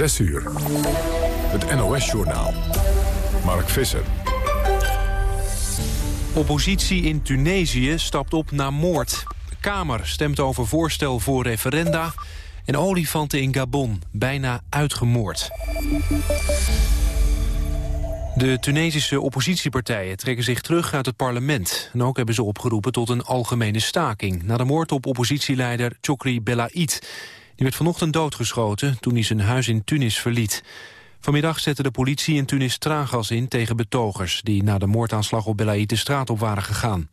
6 uur. Het NOS-journaal. Mark Visser. Oppositie in Tunesië stapt op na moord. Kamer stemt over voorstel voor referenda. En olifanten in Gabon, bijna uitgemoord. De Tunesische oppositiepartijen trekken zich terug uit het parlement. En ook hebben ze opgeroepen tot een algemene staking... na de moord op oppositieleider Chokri Belaid. Die werd vanochtend doodgeschoten toen hij zijn huis in Tunis verliet. Vanmiddag zette de politie in Tunis traangas in tegen betogers... die na de moordaanslag op Belaid de straat op waren gegaan.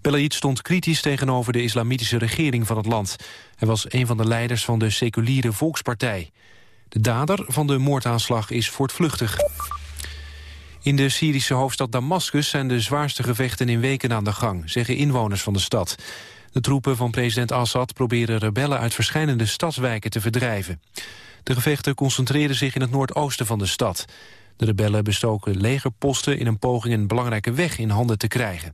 Belaid stond kritisch tegenover de islamitische regering van het land. Hij was een van de leiders van de seculiere Volkspartij. De dader van de moordaanslag is voortvluchtig. In de Syrische hoofdstad Damascus zijn de zwaarste gevechten in weken aan de gang, zeggen inwoners van de stad. De troepen van president Assad proberen rebellen uit verschillende stadswijken te verdrijven. De gevechten concentreren zich in het noordoosten van de stad. De rebellen bestoken legerposten in een poging een belangrijke weg in handen te krijgen.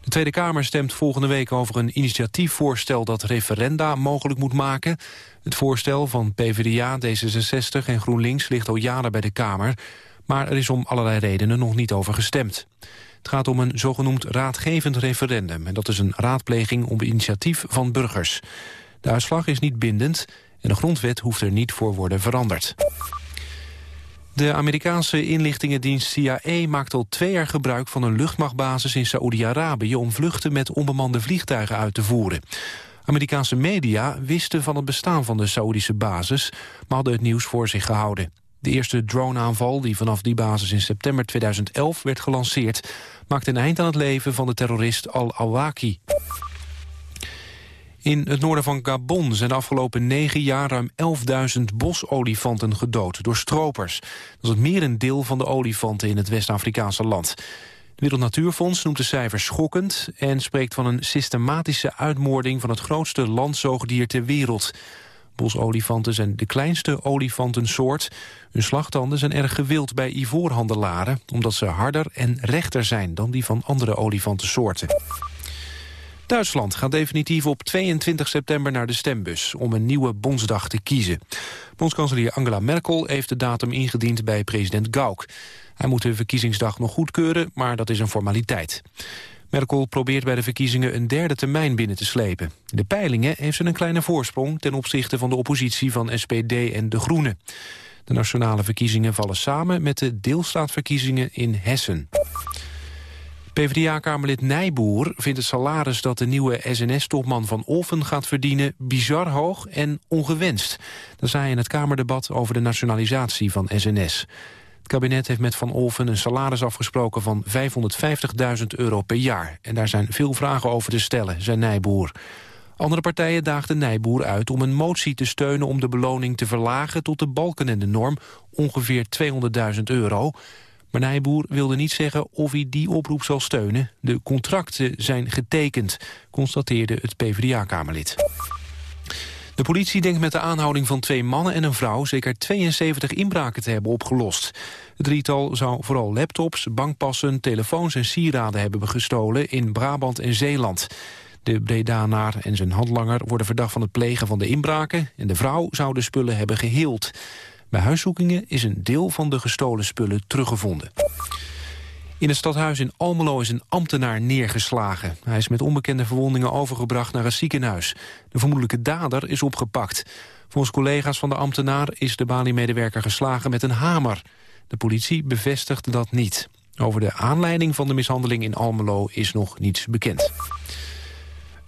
De Tweede Kamer stemt volgende week over een initiatiefvoorstel dat referenda mogelijk moet maken. Het voorstel van PvdA, D66 en GroenLinks ligt al jaren bij de Kamer. Maar er is om allerlei redenen nog niet over gestemd. Het gaat om een zogenoemd raadgevend referendum. En dat is een raadpleging op initiatief van burgers. De uitslag is niet bindend en de grondwet hoeft er niet voor worden veranderd. De Amerikaanse inlichtingendienst CIA maakt al twee jaar gebruik van een luchtmachtbasis in Saoedi-Arabië om vluchten met onbemande vliegtuigen uit te voeren. Amerikaanse media wisten van het bestaan van de Saoedische basis, maar hadden het nieuws voor zich gehouden. De eerste droneaanval die vanaf die basis in september 2011 werd gelanceerd... maakte een eind aan het leven van de terrorist Al-Awaki. In het noorden van Gabon zijn de afgelopen negen jaar ruim 11.000 bosolifanten gedood door stropers. Dat is het merendeel van de olifanten in het West-Afrikaanse land. Het Wereld Natuurfonds noemt de cijfers schokkend... en spreekt van een systematische uitmoording van het grootste landzoogdier ter wereld. Bosolifanten zijn de kleinste olifantensoort. Hun slagtanden zijn erg gewild bij ivoorhandelaren... omdat ze harder en rechter zijn dan die van andere olifantensoorten. Duitsland gaat definitief op 22 september naar de stembus... om een nieuwe bondsdag te kiezen. Bondskanselier Angela Merkel heeft de datum ingediend bij president Gauck. Hij moet de verkiezingsdag nog goedkeuren, maar dat is een formaliteit. Merkel probeert bij de verkiezingen een derde termijn binnen te slepen. De peilingen heeft ze een kleine voorsprong ten opzichte van de oppositie van SPD en De Groenen. De nationale verkiezingen vallen samen met de deelstaatverkiezingen in Hessen. PvdA-kamerlid Nijboer vindt het salaris dat de nieuwe SNS-topman van Olfen gaat verdienen bizar hoog en ongewenst. Dat zei hij in het Kamerdebat over de nationalisatie van SNS. Het kabinet heeft met Van Olven een salaris afgesproken van 550.000 euro per jaar. En daar zijn veel vragen over te stellen, zei Nijboer. Andere partijen daagden Nijboer uit om een motie te steunen... om de beloning te verlagen tot de balken en de norm, ongeveer 200.000 euro. Maar Nijboer wilde niet zeggen of hij die oproep zal steunen. De contracten zijn getekend, constateerde het PvdA-kamerlid. De politie denkt met de aanhouding van twee mannen en een vrouw... zeker 72 inbraken te hebben opgelost. Het drietal zou vooral laptops, bankpassen, telefoons en sieraden hebben gestolen... in Brabant en Zeeland. De Bredanaar en zijn handlanger worden verdacht van het plegen van de inbraken... en de vrouw zou de spullen hebben geheeld. Bij huiszoekingen is een deel van de gestolen spullen teruggevonden. In het stadhuis in Almelo is een ambtenaar neergeslagen. Hij is met onbekende verwondingen overgebracht naar een ziekenhuis. De vermoedelijke dader is opgepakt. Volgens collega's van de ambtenaar is de Bali-medewerker geslagen met een hamer. De politie bevestigt dat niet. Over de aanleiding van de mishandeling in Almelo is nog niets bekend.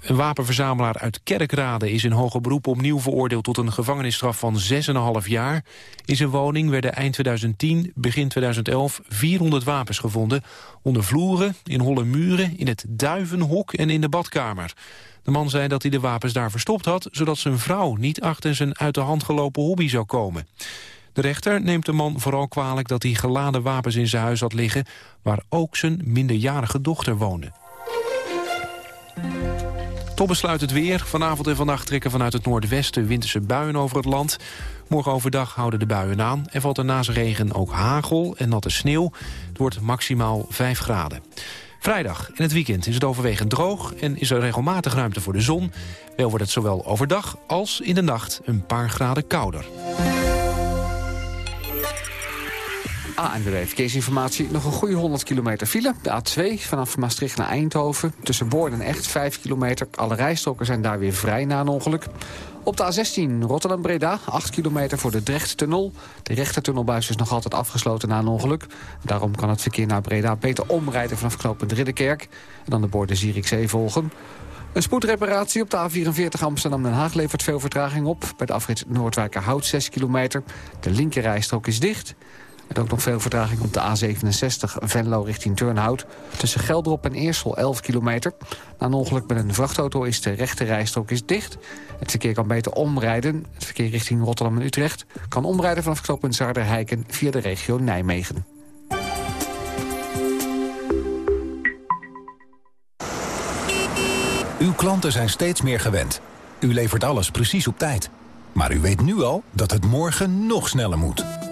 Een wapenverzamelaar uit Kerkrade is in hoger beroep opnieuw veroordeeld tot een gevangenisstraf van 6,5 jaar. In zijn woning werden eind 2010, begin 2011 400 wapens gevonden. Onder vloeren, in holle muren, in het duivenhok en in de badkamer. De man zei dat hij de wapens daar verstopt had... zodat zijn vrouw niet achter zijn uit de hand gelopen hobby zou komen. De rechter neemt de man vooral kwalijk dat hij geladen wapens in zijn huis had liggen... waar ook zijn minderjarige dochter woonde. Tot besluit het weer. Vanavond en vannacht trekken vanuit het noordwesten winterse buien over het land. Morgen overdag houden de buien aan en valt er naast regen ook hagel en natte sneeuw. Het wordt maximaal 5 graden. Vrijdag in het weekend is het overwegend droog en is er regelmatig ruimte voor de zon. Wel wordt het zowel overdag als in de nacht een paar graden kouder. ANWB Verkeersinformatie. Nog een goede 100 kilometer file. De A2 vanaf Maastricht naar Eindhoven. Tussen Boord en Echt 5 kilometer. Alle rijstroken zijn daar weer vrij na een ongeluk. Op de A16 Rotterdam-Breda, 8 kilometer voor de Drecht-tunnel. De rechtertunnelbuis is nog altijd afgesloten na een ongeluk. Daarom kan het verkeer naar Breda beter omrijden vanaf knooppunt Ridderkerk. En dan de borden Zierikzee volgen. Een spoedreparatie op de A44 Amsterdam-Den Haag levert veel vertraging op. Bij de afrit Noordwijkerhout 6 kilometer. De linkerrijstrook is dicht. Er ook nog veel vertraging op de A67 Venlo richting Turnhout. Tussen Geldrop en Eersel 11 kilometer. Na een ongeluk met een vrachtauto is de rechte rijstrook is dicht. Het verkeer kan beter omrijden. Het verkeer richting Rotterdam en Utrecht kan omrijden vanaf knooppunt Zaarderheiken via de regio Nijmegen. Uw klanten zijn steeds meer gewend. U levert alles precies op tijd. Maar u weet nu al dat het morgen nog sneller moet.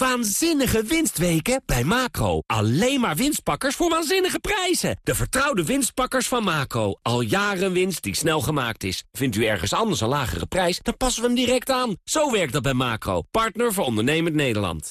Waanzinnige winstweken bij Macro. Alleen maar winstpakkers voor waanzinnige prijzen. De vertrouwde winstpakkers van Macro. Al jaren winst die snel gemaakt is. Vindt u ergens anders een lagere prijs, dan passen we hem direct aan. Zo werkt dat bij Macro. Partner voor ondernemend Nederland.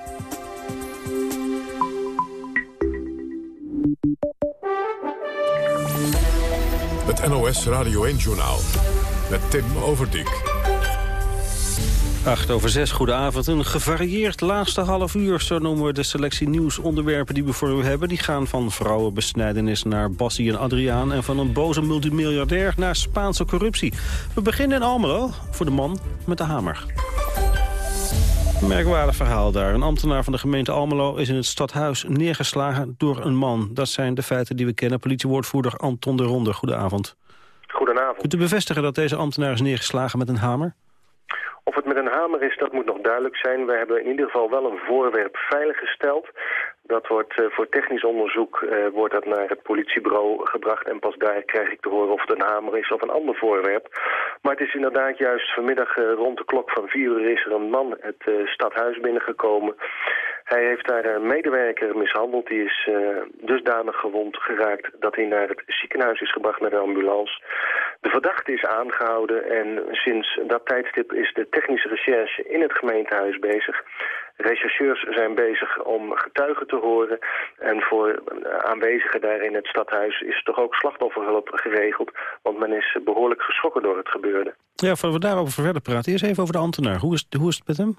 Het NOS Radio 1-journaal met Tim Overdijk. 8 over 6, goedenavond. Een gevarieerd laatste half uur, zo noemen we de selectie nieuwsonderwerpen die we voor u hebben. Die gaan van vrouwenbesnijdenis naar Bassie en Adriaan... en van een boze multimiljardair naar Spaanse corruptie. We beginnen in Almelo, voor de man met de hamer. Merkwaardig verhaal daar. Een ambtenaar van de gemeente Almelo is in het stadhuis neergeslagen door een man. Dat zijn de feiten die we kennen. Politiewoordvoerder Anton de Ronde, goedenavond. Goedenavond. Kunt u bevestigen dat deze ambtenaar is neergeslagen met een hamer? Of het met een hamer is, dat moet nog duidelijk zijn. We hebben in ieder geval wel een voorwerp veiliggesteld. Dat wordt uh, voor technisch onderzoek uh, wordt dat naar het politiebureau gebracht. En pas daar krijg ik te horen of het een hamer is of een ander voorwerp. Maar het is inderdaad juist vanmiddag uh, rond de klok van vier uur is er een man het stadhuis binnengekomen. Hij heeft daar een medewerker mishandeld. Die is dusdanig gewond geraakt dat hij naar het ziekenhuis is gebracht met de ambulance. De verdachte is aangehouden en sinds dat tijdstip is de technische recherche in het gemeentehuis bezig. Rechercheurs zijn bezig om getuigen te horen. En voor aanwezigen daar in het stadhuis is toch ook slachtofferhulp geregeld. Want men is behoorlijk geschrokken door het gebeurde. Ja, voordat we daarover verder praten, eerst even over de ambtenaar. Hoe is, hoe is het met hem?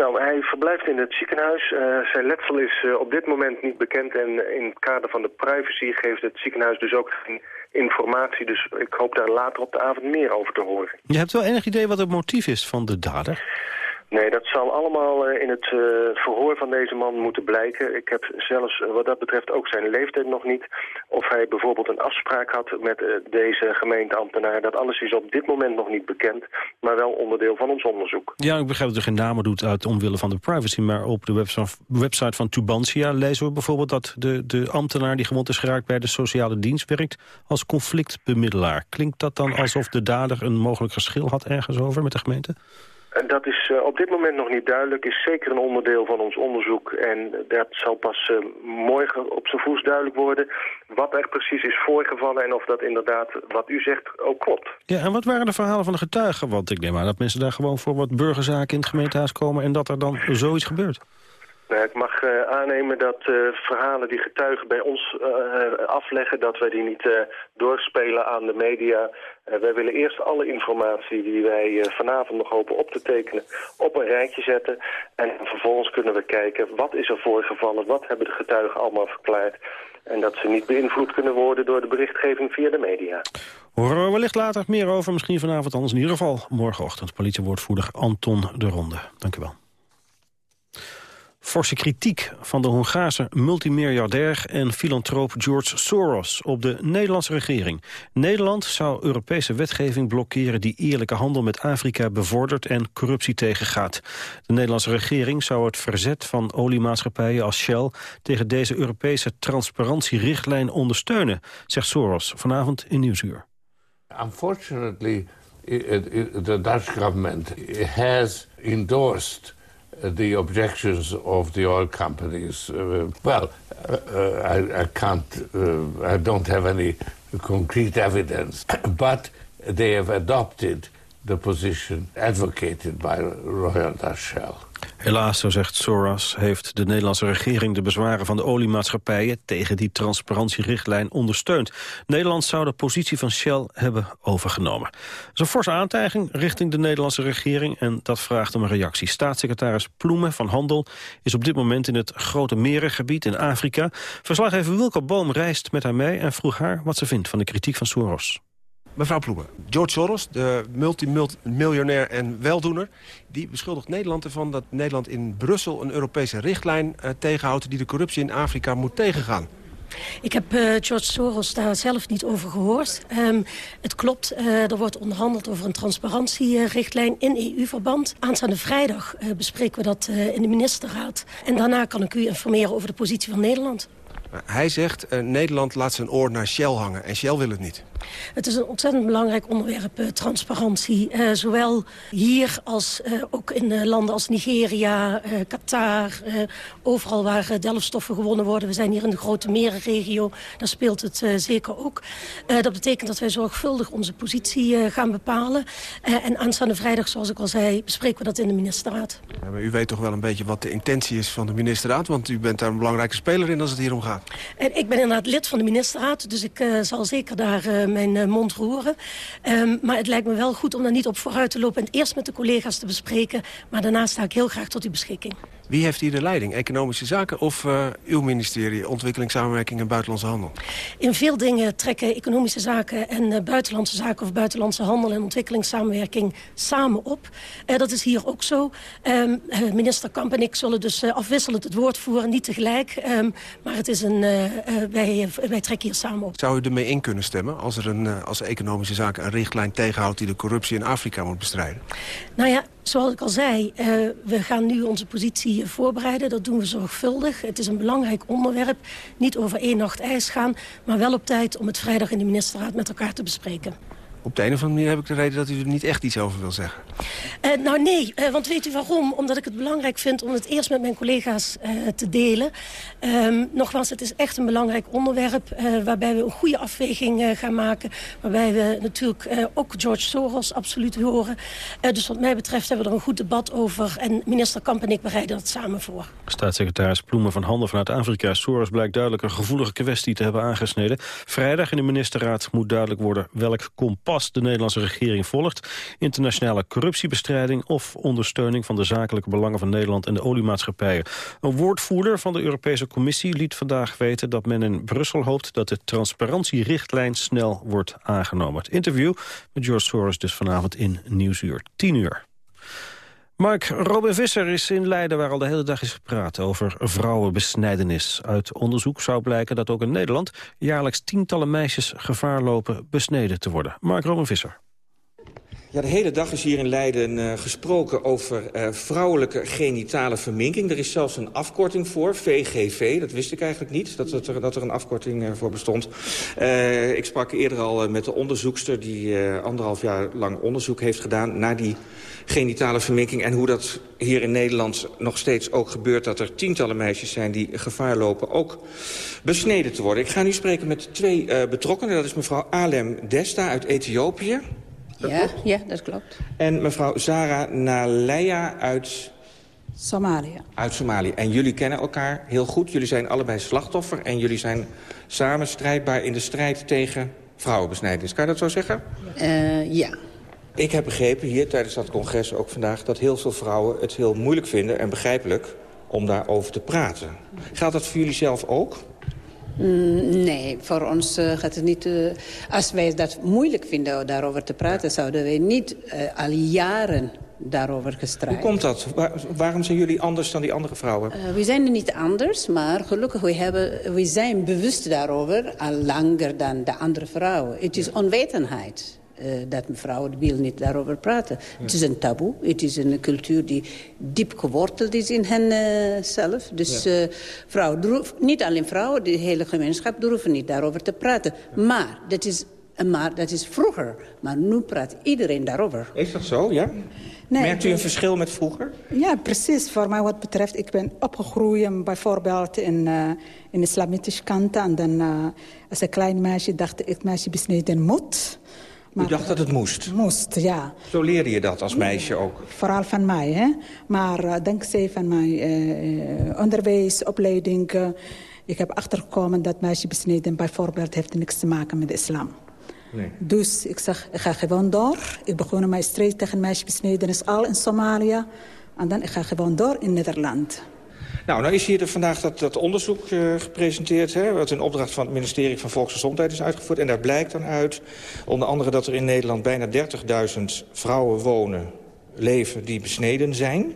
Nou, hij verblijft in het ziekenhuis. Uh, zijn letsel is uh, op dit moment niet bekend en in het kader van de privacy geeft het ziekenhuis dus ook geen informatie. Dus ik hoop daar later op de avond meer over te horen. Je hebt wel enig idee wat het motief is van de dader? Nee, dat zal allemaal uh, in het uh, verhoor van deze man moeten blijken. Ik heb zelfs uh, wat dat betreft ook zijn leeftijd nog niet. Of hij bijvoorbeeld een afspraak had met deze gemeenteambtenaar. Dat alles is op dit moment nog niet bekend, maar wel onderdeel van ons onderzoek. Ja, ik begrijp dat u geen namen doet uit omwille van de privacy... maar op de website van Tubantia lezen we bijvoorbeeld... dat de, de ambtenaar die gewond is geraakt bij de sociale dienst werkt... als conflictbemiddelaar. Klinkt dat dan alsof de dader een mogelijk geschil had ergens over met de gemeente? Dat is uh, op dit moment nog niet duidelijk. Is zeker een onderdeel van ons onderzoek. En dat zal pas uh, morgen op zijn voet duidelijk worden... wat er precies is voorgevallen... en of dat inderdaad, wat u zegt, ook klopt. Ja, en wat waren de verhalen van de getuigen? Want ik neem aan dat mensen daar gewoon voor wat burgerzaken in het gemeentehuis komen... en dat er dan zoiets gebeurt. Nou, ik mag uh, aannemen dat uh, verhalen die getuigen bij ons uh, afleggen... dat wij die niet doorspelen aan de media. wij willen eerst alle informatie die wij vanavond nog hopen op te tekenen... op een rijtje zetten. En vervolgens kunnen we kijken wat is er voorgevallen... wat hebben de getuigen allemaal verklaard... En dat ze niet beïnvloed kunnen worden door de berichtgeving via de media. Horen we wellicht later meer over, misschien vanavond anders in ieder geval morgenochtend. Politiewoordvoerder Anton de Ronde. Dank u wel forse kritiek van de Hongaarse multimiljardair en filantroop George Soros op de Nederlandse regering. Nederland zou Europese wetgeving blokkeren die eerlijke handel met Afrika bevordert en corruptie tegengaat. De Nederlandse regering zou het verzet van oliemaatschappijen als Shell tegen deze Europese transparantierichtlijn ondersteunen, zegt Soros vanavond in Nieuwsuur. Unfortunately, the Dutch government has endorsed the objections of the oil companies. Uh, well, uh, I, I, can't, uh, I don't have any concrete evidence, but they have adopted the position advocated by Royal Dutch Shell. Helaas, zo zegt Soros, heeft de Nederlandse regering de bezwaren van de oliemaatschappijen tegen die transparantierichtlijn ondersteund. Nederland zou de positie van Shell hebben overgenomen. Dat is een forse aantijging richting de Nederlandse regering en dat vraagt om een reactie. Staatssecretaris Ploemen van Handel is op dit moment in het Grote Merengebied in Afrika. Verslaggever Wilco Boom reist met haar mee en vroeg haar wat ze vindt van de kritiek van Soros. Mevrouw Ploemen, George Soros, de multimiljonair en weldoener... die beschuldigt Nederland ervan dat Nederland in Brussel... een Europese richtlijn uh, tegenhoudt die de corruptie in Afrika moet tegengaan. Ik heb uh, George Soros daar zelf niet over gehoord. Um, het klopt, uh, er wordt onderhandeld over een transparantierichtlijn in EU-verband. Aanstaande vrijdag uh, bespreken we dat in de ministerraad. En daarna kan ik u informeren over de positie van Nederland. Hij zegt, uh, Nederland laat zijn oor naar Shell hangen. En Shell wil het niet. Het is een ontzettend belangrijk onderwerp, uh, transparantie. Uh, zowel hier als ook in landen als Nigeria, Qatar. overal waar delfstoffen gewonnen worden. We zijn hier in de grote merenregio. Daar speelt het zeker ook. dat betekent dat wij zorgvuldig onze positie gaan bepalen. en aanstaande vrijdag, zoals ik al zei, bespreken we dat in de ministerraad. Ja, maar u weet toch wel een beetje wat de intentie is van de ministerraad? Want u bent daar een belangrijke speler in als het hier om gaat. En ik ben inderdaad lid van de ministerraad, dus ik uh, zal zeker daar uh, mijn uh, mond roeren. Um, maar het lijkt me wel goed om daar niet op vooruit te lopen... en het eerst met de collega's te bespreken. Maar daarna sta ik heel graag tot uw beschikking. Wie heeft hier de leiding? Economische zaken of uh, uw ministerie? Ontwikkelingssamenwerking en buitenlandse handel? In veel dingen trekken economische zaken en uh, buitenlandse zaken... of buitenlandse handel en ontwikkelingssamenwerking samen op. Uh, dat is hier ook zo. Um, minister Kamp en ik zullen dus afwisselend het woord voeren, niet tegelijk. Um, maar het is een, wij, wij trekken hier samen op. Zou u ermee in kunnen stemmen als er een, als economische zaken een richtlijn tegenhoudt... die de corruptie in Afrika moet bestrijden? Nou ja, zoals ik al zei, uh, we gaan nu onze positie voorbereiden. Dat doen we zorgvuldig. Het is een belangrijk onderwerp. Niet over één nacht ijs gaan, maar wel op tijd om het vrijdag in de ministerraad met elkaar te bespreken. Op de een of andere manier heb ik de reden dat u er niet echt iets over wil zeggen. Uh, nou nee, uh, want weet u waarom? Omdat ik het belangrijk vind om het eerst met mijn collega's uh, te delen. Um, nogmaals, het is echt een belangrijk onderwerp... waarbij we een goede afweging gaan maken. Waarbij we natuurlijk ook George Soros absoluut horen. dus wat mij betreft hebben we er een goed debat over. En minister Kamp en ik bereiden dat samen voor. Staatssecretaris Ploemen van Handel vanuit Afrika. Soros blijkt duidelijk een gevoelige kwestie te hebben aangesneden. Vrijdag in de ministerraad moet duidelijk worden welk kompas de Nederlandse regering volgt. Internationale corruptiebestrijding of ondersteuning van de zakelijke belangen van Nederland en de oliemaatschappijen. Een woordvoerder van de Europese Commissie liet vandaag weten dat men in Brussel hoopt dat de transparantierichtlijn snel wordt aangenomen. Het interview met George Soros dus vanavond in Nieuwsuur. 10 uur. Mark Robin Visser is in Leiden waar al de hele dag is gepraat over vrouwenbesnijdenis. Uit onderzoek zou blijken dat ook in Nederland jaarlijks tientallen meisjes gevaar lopen besneden te worden. Mark Robin Visser. Ja, de hele dag is hier in Leiden uh, gesproken over uh, vrouwelijke genitale verminking. Er is zelfs een afkorting voor, VGV. Dat wist ik eigenlijk niet, dat, dat, er, dat er een afkorting uh, voor bestond. ik sprak eerder al met de onderzoekster die anderhalf jaar lang onderzoek heeft gedaan... naar die genitale verminking en hoe dat hier in Nederland nog steeds ook gebeurt... dat er tientallen meisjes zijn die gevaar lopen ook besneden te worden. Ik ga nu spreken met twee betrokkenen. Dat is mevrouw Alem Desta uit Ethiopië ja, ja, dat klopt. En mevrouw Zara Naleya uit... Somalië. Uit Somalië. En jullie kennen elkaar heel goed. Jullie zijn allebei slachtoffer en jullie zijn samen strijdbaar in de strijd tegen vrouwenbesnijdenis. Kan je dat zo zeggen? Uh, ja. Ik heb begrepen hier tijdens dat congres ook vandaag... dat heel veel vrouwen het heel moeilijk vinden en begrijpelijk om daarover te praten. Geldt dat voor jullie zelf ook? Mm, nee, voor ons uh, gaat het niet... Uh, als wij dat moeilijk vinden daarover te praten... zouden wij niet uh, al jaren daarover gestrijd. Hoe komt dat? Waar, waarom zijn jullie anders dan die andere vrouwen? we zijn niet anders, maar gelukkig we hebben, we zijn bewust daarover... al langer dan de andere vrouwen. Het is onwetendheid. Uh, dat vrouwen wil niet daarover praten. Ja. Het is een taboe. Het is een cultuur die diep geworteld is in hen uh, zelf. Dus ja. uh, vrouwen, niet alleen vrouwen, de hele gemeenschap durven niet daarover te praten. Ja. Maar dat is maar dat is vroeger. Maar nu praat iedereen daarover. Is dat zo, ja? Nee, Merkt u een verschil met vroeger? Ja, precies. Voor mij wat betreft, ik ben opgegroeid bijvoorbeeld in, uh, in islamitische kant. En dan uh, als een klein meisje dacht ik, meisje besneden moet. Maar, U dacht dat het moest? Moest, ja. Zo leerde je dat als meisje ook? Vooral van mij, hè. Maar uh, dankzij van mijn uh, onderwijs, opleiding... Uh, ik heb achtergekomen dat meisje besneden bijvoorbeeld heeft niks te maken met de islam. Nee. Dus ik zeg, ik ga gewoon door. Ik begon mijn strijd tegen meisjesbesnedenis al in Somalië. En dan ik ga gewoon door in Nederland. Nou, nou is hier vandaag dat, dat onderzoek uh, gepresenteerd... Hè, wat in opdracht van het ministerie van Volksgezondheid is uitgevoerd. En daar blijkt dan uit, onder andere dat er in Nederland... bijna 30.000 vrouwen wonen, leven die besneden zijn.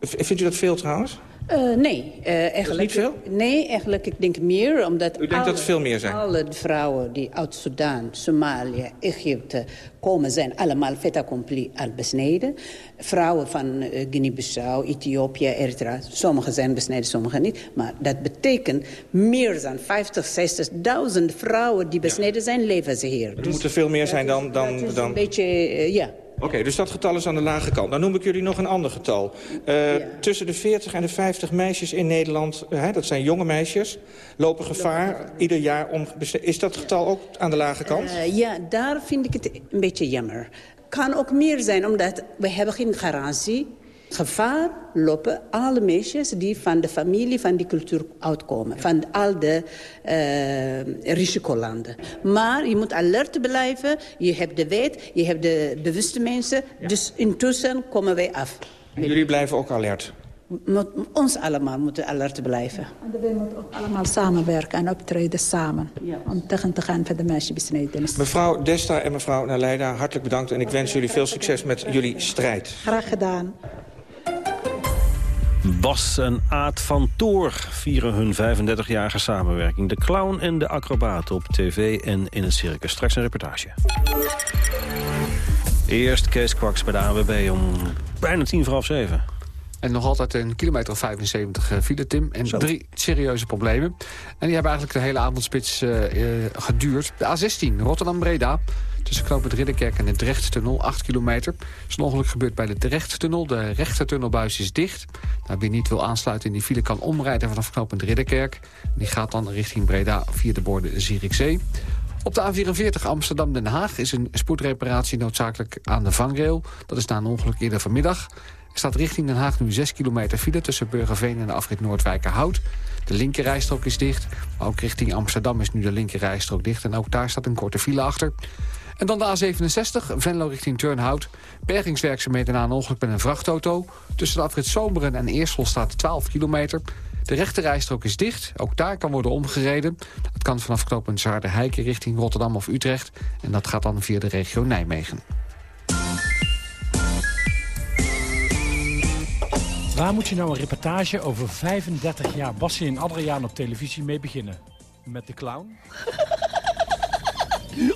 Vindt u dat veel trouwens? Uh, nee, uh, eigenlijk... niet veel? Nee, eigenlijk ik denk meer, omdat... U denkt alle, dat het veel meer zijn? Alle vrouwen die uit Sudan, Somalië, Egypte komen... zijn allemaal fait accompli al besneden. Vrouwen van uh, Guinea-Bissau, Ethiopië, Eritrea... sommigen zijn besneden, sommigen niet. Maar dat betekent meer dan 50, 60.000 vrouwen die besneden ja. zijn... leven ze hier. Er dus, moeten veel meer zijn dan... dan, dat is dan... een beetje, ja... Oké, okay, dus dat getal is aan de lage kant. Dan noem ik jullie nog een ander getal. Uh, ja. Tussen de 40 en de 50 meisjes in Nederland, uh, dat zijn jonge meisjes... lopen gevaar ieder jaar om... Is dat getal ook aan de lage kant? Uh, ja, daar vind ik het een beetje jammer. Kan ook meer zijn, omdat we hebben geen garantie gevaar lopen alle meisjes die van de familie van die cultuur uitkomen. Van al de uh, risicolanden. Maar je moet alert blijven. Je hebt de wet, je hebt de bewuste mensen. Ja. Dus intussen komen wij af. En jullie blijven ook alert? Moet, ons allemaal moeten alert blijven. En we moeten ook allemaal samenwerken en optreden samen. Ja. Om tegen te gaan voor de meisjesbesnedenis. Mevrouw Desta en mevrouw Naleida, hartelijk bedankt. En ik wens jullie veel succes met jullie strijd. Graag gedaan. Bas en Aad van Toor vieren hun 35-jarige samenwerking. De clown en de acrobaat op tv en in het circus. Straks een reportage. Eerst Kees Kwaks bij de AWB om bijna tien voor half zeven. En nog altijd een kilometer of 75 uh, file, Tim. En Zo. drie serieuze problemen. En die hebben eigenlijk de hele avondspits uh, uh, geduurd. De A16, Rotterdam-Breda. Tussen knooppunt Ridderkerk en de Drechttunnel, 8 kilometer. Er is een ongeluk gebeurd bij de Drechttunnel. De rechtertunnelbuis is dicht. Nou, wie niet wil aansluiten in die file kan omrijden vanaf knooppunt Ridderkerk. Die gaat dan richting Breda via de borden Zierikzee. Op de A44 Amsterdam-Den Haag is een spoedreparatie noodzakelijk aan de vangrail. Dat is na een ongeluk eerder vanmiddag. Er staat richting Den Haag nu 6 kilometer file tussen Burgerveen en de afrit Noordwijkerhout. De linkerrijstrook is dicht, ook richting Amsterdam is nu de linkerrijstrook dicht. En ook daar staat een korte file achter. En dan de A67, Venlo richting Turnhout. Bergingswerkzaamheden na een ongeluk met een vrachtauto. Tussen de afrit Zomeren en Eersel staat 12 kilometer. De rechterrijstrook is dicht, ook daar kan worden omgereden. Dat kan vanaf knooppunt Zaardenheiken richting Rotterdam of Utrecht. En dat gaat dan via de regio Nijmegen. Waar moet je nou een reportage over 35 jaar Bassie en Adriaan op televisie mee beginnen? Met de clown?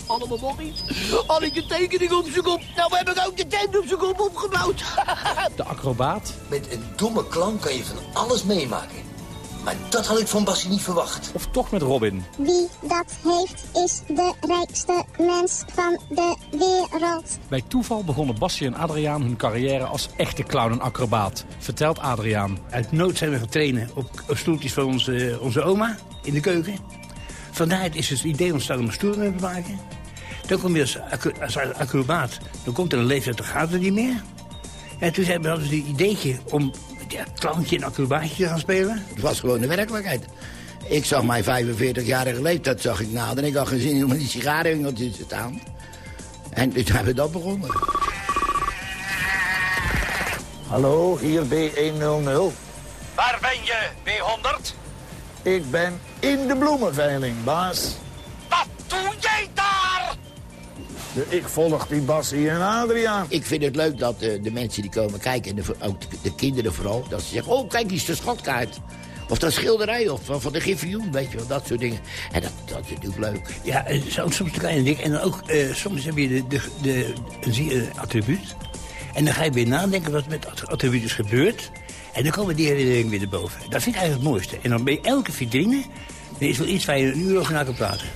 Allemaal morries. Had ik een tekening op zijn kop. Nou heb ik ook de tent op zijn kop opgebouwd. De acrobaat. Met een domme klank kan je van alles meemaken. Maar dat had ik van Bassie niet verwacht. Of toch met Robin. Wie dat heeft, is de rijkste mens van de wereld. Bij toeval begonnen Bassie en Adriaan hun carrière als echte clown en acrobaat. Vertelt Adriaan. Uit nood zijn we gaan trainen op, op stoeltjes van onze, onze oma in de keuken. Vandaar is het idee ontstaan om een stoel mee te maken. Dan kom je als, acro- als acrobaat, dan komt er een leeftijd, dan gaat het niet meer. En toen hebben we het ideetje om ja, clowntje en acrobaatje te gaan spelen. Het was gewoon de werkelijkheid. Ik zag mijn 45-jarige leeftijd zag ik nader. En ik had geen zin om in die sigarenwinkeltjes te staan. En dus hebben we dat begonnen. Hallo, hier B100. Waar ben je, B100? Ik ben in de bloemenveiling, baas. Wat doe jij daar? Ik volg die Bassie en Adriaan. Ik vind het leuk dat eh, de mensen die komen kijken, en de, ook de, de kinderen vooral, dat ze zeggen, oh kijk, die is de schatkaart. Of dat schilderij, of van, van de griffioen, weet je wel, dat soort dingen. En dat, dat is natuurlijk leuk. Ja, eh, zo- soms de kleine dingen. En dan ook, eh, soms heb je de, de, de, een zie- eh, attribuut. En dan ga je weer nadenken wat met dat attribuut is gebeurd. En dan komen die herinneringen weer erboven. Dat vind ik eigenlijk het mooiste. En dan bij elke vitrine er is wel iets waar je een uur over na kan praten.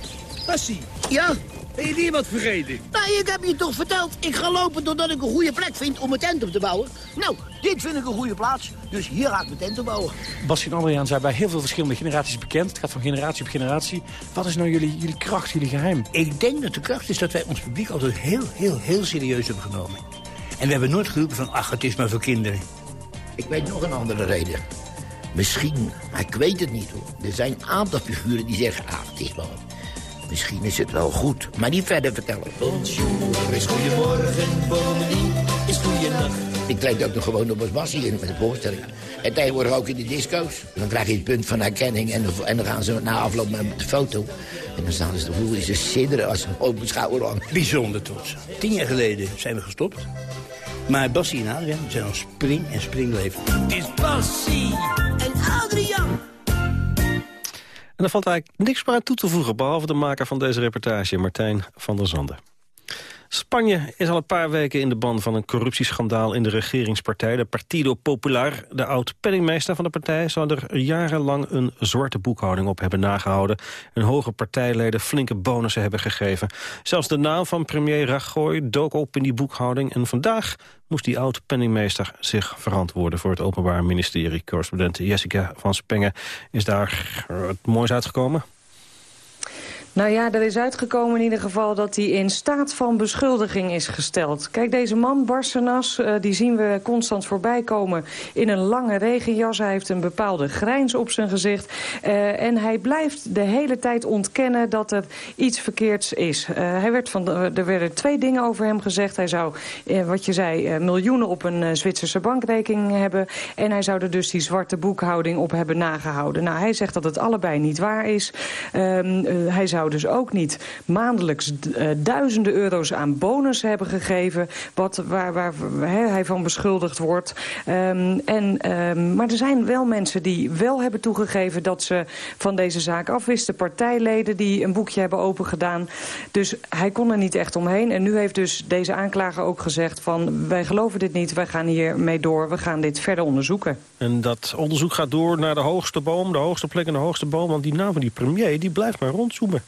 Bassie, ja? Ben je weer wat vergeten? Nou, ik heb je toch verteld, ik ga lopen totdat ik een goede plek vind om mijn tent op te bouwen. Nou, dit vind ik een goede plaats, dus hier ga ik mijn tent op bouwen. Bassie en Adriaan zijn bij heel veel verschillende generaties bekend. Het gaat van generatie op generatie. Wat is nou jullie, jullie kracht, jullie geheim? Ik denk dat de kracht is dat wij ons publiek altijd heel, heel, heel serieus hebben genomen. En we hebben nooit geroepen van, ach, het is maar voor kinderen. Ik weet nog een andere reden. Misschien, maar ik weet het niet hoor. Er zijn een aantal figuren die zeggen, ah, het is wel... Misschien is het wel goed, maar niet verder vertellen. Bonjour is goedemorgen, bovendien is goeienacht. Ik treed ook nog gewoon op als Bassie in met de voorstelling. En tegenwoordig ook in de disco's. Dan krijg je het punt van herkenning en, en dan gaan ze na afloop met de foto. En dan staan ze te voelen, ze sidderen als ze hem op mijn schouder hangen. Bijzonder trots. Tien jaar geleden zijn we gestopt. Maar Bassie en Adriaan zijn al spring en springleven. Het is Bassie en Adriaan. En daar valt eigenlijk niks meer aan toe te voegen... behalve de maker van deze reportage, Martijn van der Zanden. Spanje is al een paar weken in de ban van een corruptieschandaal in de regeringspartij, de Partido Popular. De oud-penningmeester van de partij zou er jarenlang een zwarte boekhouding op hebben nagehouden en hoge partijleden flinke bonussen hebben gegeven. Zelfs de naam van premier Rajoy dook op in die boekhouding en vandaag moest die oud-penningmeester zich verantwoorden voor het Openbaar Ministerie. Correspondent Jessica van Spengen is daar het moois uitgekomen. Nou ja, er is uitgekomen in ieder geval dat hij in staat van beschuldiging is gesteld. Kijk, deze man, Barsenas, uh, die zien we constant voorbij komen in een lange regenjas. Hij heeft een bepaalde grijns op zijn gezicht. Uh, en hij blijft de hele tijd ontkennen dat er iets verkeerds is. Uh, hij werd van er werden twee dingen over hem gezegd. Hij zou, wat je zei, miljoenen op een Zwitserse bankrekening hebben. En hij zou er dus die zwarte boekhouding op hebben nagehouden. Nou, hij zegt dat het allebei niet waar is. hij zou dus ook niet maandelijks uh, duizenden euro's aan bonus hebben gegeven... Wat, waar, waar hij van beschuldigd wordt. Um, en, um, maar er zijn wel mensen die wel hebben toegegeven... dat ze van deze zaak afwisten. Partijleden die een boekje hebben opengedaan. Dus hij kon er niet echt omheen. En nu heeft dus deze aanklager ook gezegd van... wij geloven dit niet, wij gaan hiermee door. We gaan dit verder onderzoeken. En dat onderzoek gaat door naar de hoogste boom, de hoogste plek en de hoogste boom. Want die naam van die premier, die blijft maar rondzoomen.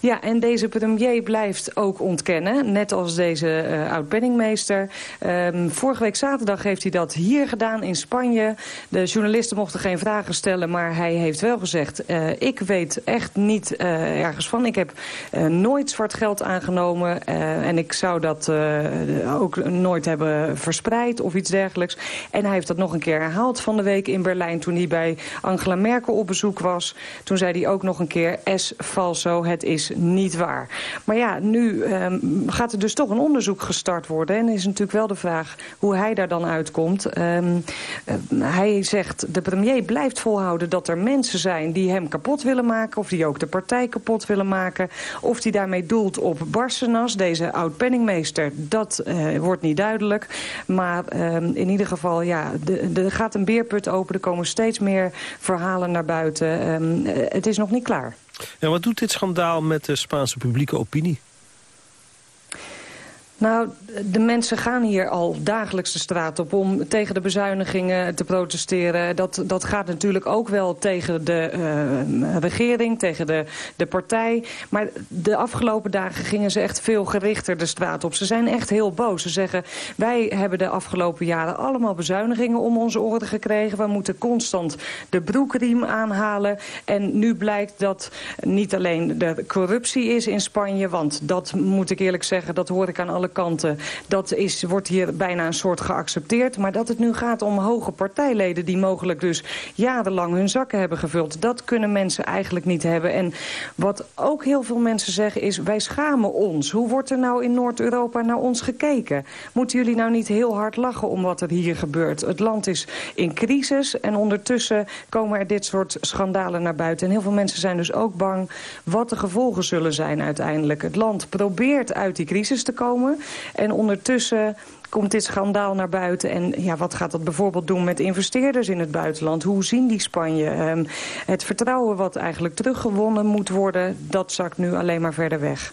Ja, en deze premier blijft ook ontkennen, net als deze uh, oud-penningmeester. Um, vorige week zaterdag heeft hij dat hier gedaan in Spanje. De journalisten mochten geen vragen stellen, maar hij heeft wel gezegd... Uh, ik weet echt niet uh, ergens van. Ik heb nooit zwart geld aangenomen en ik zou dat ook nooit hebben verspreid of iets dergelijks. En hij heeft dat nog een keer herhaald van de week in Berlijn... toen hij bij Angela Merkel op bezoek was. Toen zei hij ook nog een keer, es falso, het is niet waar. Maar ja, nu um, gaat er dus toch een onderzoek gestart worden. En is natuurlijk wel de vraag hoe hij daar dan uitkomt. Um, uh, hij zegt, de premier blijft volhouden dat er mensen zijn die hem kapot willen maken. Of die ook de partij kapot willen maken. Of die daarmee doelt op Barsenas, deze oud-penningmeester. Dat uh, wordt niet duidelijk. Maar um, in ieder geval, ja, er gaat een beerput open. Er komen steeds meer verhalen naar buiten. Uh, het is nog niet klaar. En wat doet dit schandaal met de Spaanse publieke opinie? Nou, de mensen gaan hier al dagelijks de straat op om tegen de bezuinigingen te protesteren. Dat, dat gaat natuurlijk ook wel tegen de uh, regering, tegen de, de partij. Maar de afgelopen dagen gingen ze echt veel gerichter de straat op. Ze zijn echt heel boos. Ze zeggen, wij hebben de afgelopen jaren allemaal bezuinigingen om onze oren gekregen. We moeten constant de broekriem aanhalen. En nu blijkt dat niet alleen de corruptie is in Spanje... want dat moet ik eerlijk zeggen, dat hoor ik aan alle kanten. Dat is, wordt hier bijna een soort geaccepteerd. Maar dat het nu gaat om hoge partijleden... die mogelijk dus jarenlang hun zakken hebben gevuld. Dat kunnen mensen eigenlijk niet hebben. En wat ook heel veel mensen zeggen is... wij schamen ons. Hoe wordt er nou in Noord-Europa naar ons gekeken? Moeten jullie nou niet heel hard lachen om wat er hier gebeurt? Het land is in crisis en ondertussen komen er dit soort schandalen naar buiten. En heel veel mensen zijn dus ook bang wat de gevolgen zullen zijn uiteindelijk. Het land probeert uit die crisis te komen. En ondertussen komt dit schandaal naar buiten. En ja, wat gaat dat bijvoorbeeld doen met investeerders in het buitenland? Hoe zien die Spanje? Um, het vertrouwen wat eigenlijk teruggewonnen moet worden... dat zakt nu alleen maar verder weg.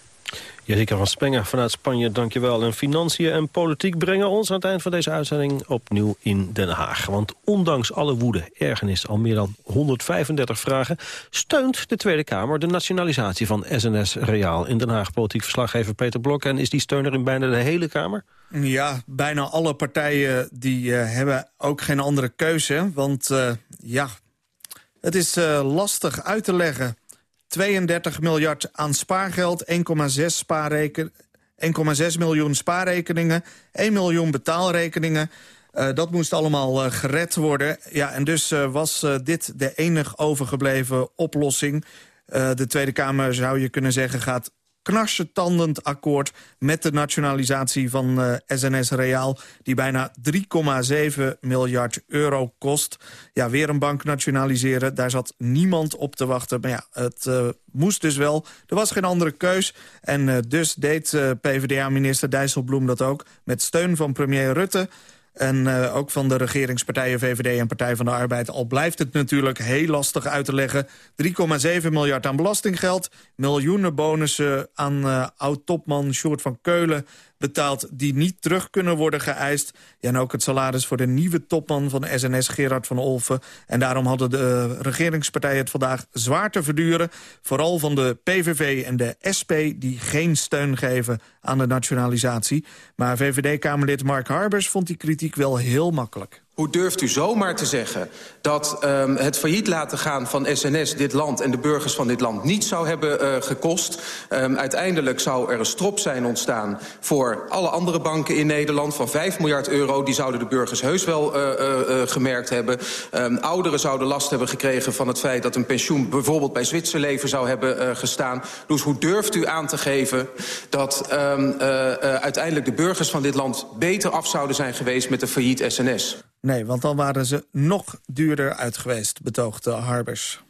Jessica van Spengen vanuit Spanje, dankjewel. En financiën en politiek brengen ons aan het eind van deze uitzending opnieuw in Den Haag. Want ondanks alle woede, ergernis, al meer dan 135 vragen... steunt de Tweede Kamer de nationalisatie van SNS Reaal in Den Haag. Politiek verslaggever Peter Blok. En is die steun er in bijna de hele Kamer? Ja, bijna alle partijen die uh, hebben ook geen andere keuze. Want uh, ja, het is uh, lastig uit te leggen 32 miljard aan spaargeld, 1,6 spaarreken... 1,6 miljoen spaarrekeningen, 1 miljoen betaalrekeningen. Uh, dat moest allemaal uh, gered worden. Ja, en dus uh, was dit de enig overgebleven oplossing. de Tweede Kamer, zou je kunnen zeggen, gaat knarsetandend akkoord met de nationalisatie van SNS Reaal... die bijna 3,7 miljard euro kost. Ja, weer een bank nationaliseren, daar zat niemand op te wachten. Maar ja, het uh, moest dus wel. Er was geen andere keus. En uh, dus deed PvdA-minister Dijsselbloem dat ook... met steun van premier Rutte... En uh, ook van de regeringspartijen VVD en Partij van de Arbeid. Al blijft het natuurlijk heel lastig uit te leggen. 3,7 miljard aan belastinggeld. Miljoenen bonussen aan uh, oud-topman Sjoerd van Keulen betaald... die niet terug kunnen worden geëist. Ja, en ook het salaris voor de nieuwe topman van SNS, Gerard van Olven. En daarom hadden de regeringspartijen het vandaag zwaar te verduren. Vooral van de PVV en de SP die geen steun geven aan de nationalisatie. Maar VVD-Kamerlid Mark Harbers vond die kritiek wel heel makkelijk. Hoe durft u zomaar te zeggen dat um, het failliet laten gaan van SNS dit land... en de burgers van dit land niet zou hebben uh, gekost? Um, uiteindelijk zou er een strop zijn ontstaan voor alle andere banken in Nederland... van 5 miljard euro, die zouden de burgers heus wel uh, uh, gemerkt hebben. Um, ouderen zouden last hebben gekregen van het feit dat een pensioen... bijvoorbeeld bij Zwitserleven zou hebben gestaan. Dus hoe durft u aan te geven dat uiteindelijk de burgers van dit land... beter af zouden zijn geweest met een failliet SNS? Nee, want dan waren ze nog duurder uit geweest, betoogde Harbers.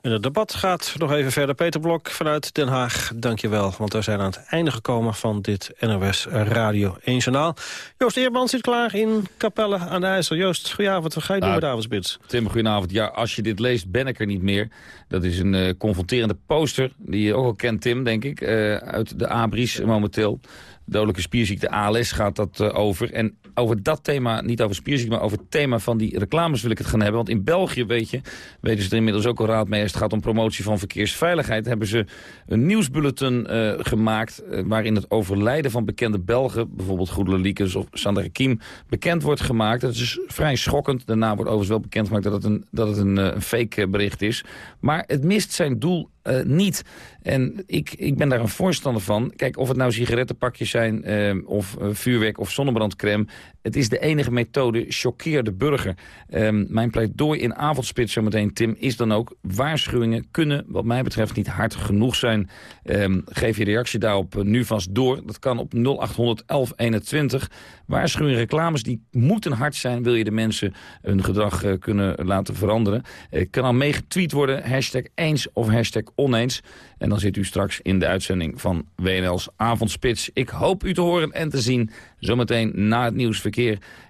En het debat gaat nog even verder. Peter Blok vanuit Den Haag, dankjewel. Want we zijn aan het einde gekomen van dit NOS Radio 1 Journaal. Joost Eerman zit klaar in Capelle aan de IJssel. Joost, goedenavond. Wat ga je doen met Avondspits? Tim, goedenavond. Ja, als je dit leest, ben ik er niet meer. Dat is een uh, confronterende poster, die je ook al kent, Tim, denk ik. Uh, uit de Abris momenteel dodelijke spierziekte ALS gaat dat uh, over. En over dat thema, niet over spierziekte, maar over het thema van die reclames wil ik het gaan hebben. Want in België, weet je, weten ze er inmiddels ook al raad mee. Als het gaat om promotie van verkeersveiligheid, hebben ze een nieuwsbulletin uh, gemaakt. Uh, waarin het overlijden van bekende Belgen, bijvoorbeeld Goedele Liekes of Sandra Kiem, bekend wordt gemaakt. Dat is vrij schokkend. Daarna wordt overigens wel bekendgemaakt dat het een, dat het een, een fake bericht is. Maar het mist zijn doel uh, niet. En ik, ik ben daar een voorstander van. Kijk, of het nou sigarettenpakjes zijn, uh, of uh, vuurwerk of zonnebrandcreme. Het is de enige methode, choqueer de burger. Um, mijn pleidooi in avondspits zometeen, Tim, is dan ook... waarschuwingen kunnen, wat mij betreft, niet hard genoeg zijn. Um, geef je reactie daarop nu vast door. Dat kan op 0800 1121. Waarschuwingen, reclames, die moeten hard zijn... wil je de mensen hun gedrag uh, kunnen laten veranderen. Uh, kan al meegetweet worden, hashtag eens of hashtag oneens. En dan zit u straks in de uitzending van WNL's Avondspits. Ik hoop u te horen en te zien zometeen na het nieuwsverkeer.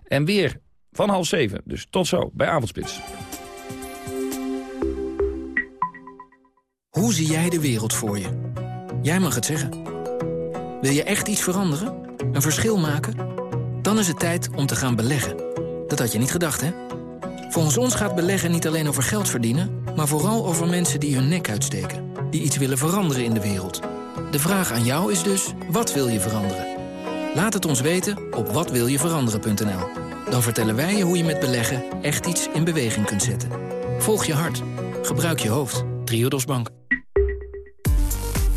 En weer van half zeven. Dus tot zo bij Avondspits. Hoe zie jij de wereld voor je? Jij mag het zeggen. Wil je echt iets veranderen? Een verschil maken? Dan is het tijd om te gaan beleggen. Dat had je niet gedacht, hè? Volgens ons gaat beleggen niet alleen over geld verdienen... maar vooral over mensen die hun nek uitsteken. Die iets willen veranderen in de wereld. De vraag aan jou is dus, wat wil je veranderen? Laat het ons weten op watwiljeveranderen.nl. Dan vertellen wij je hoe je met beleggen echt iets in beweging kunt zetten. Volg je hart. Gebruik je hoofd. Triodos Bank.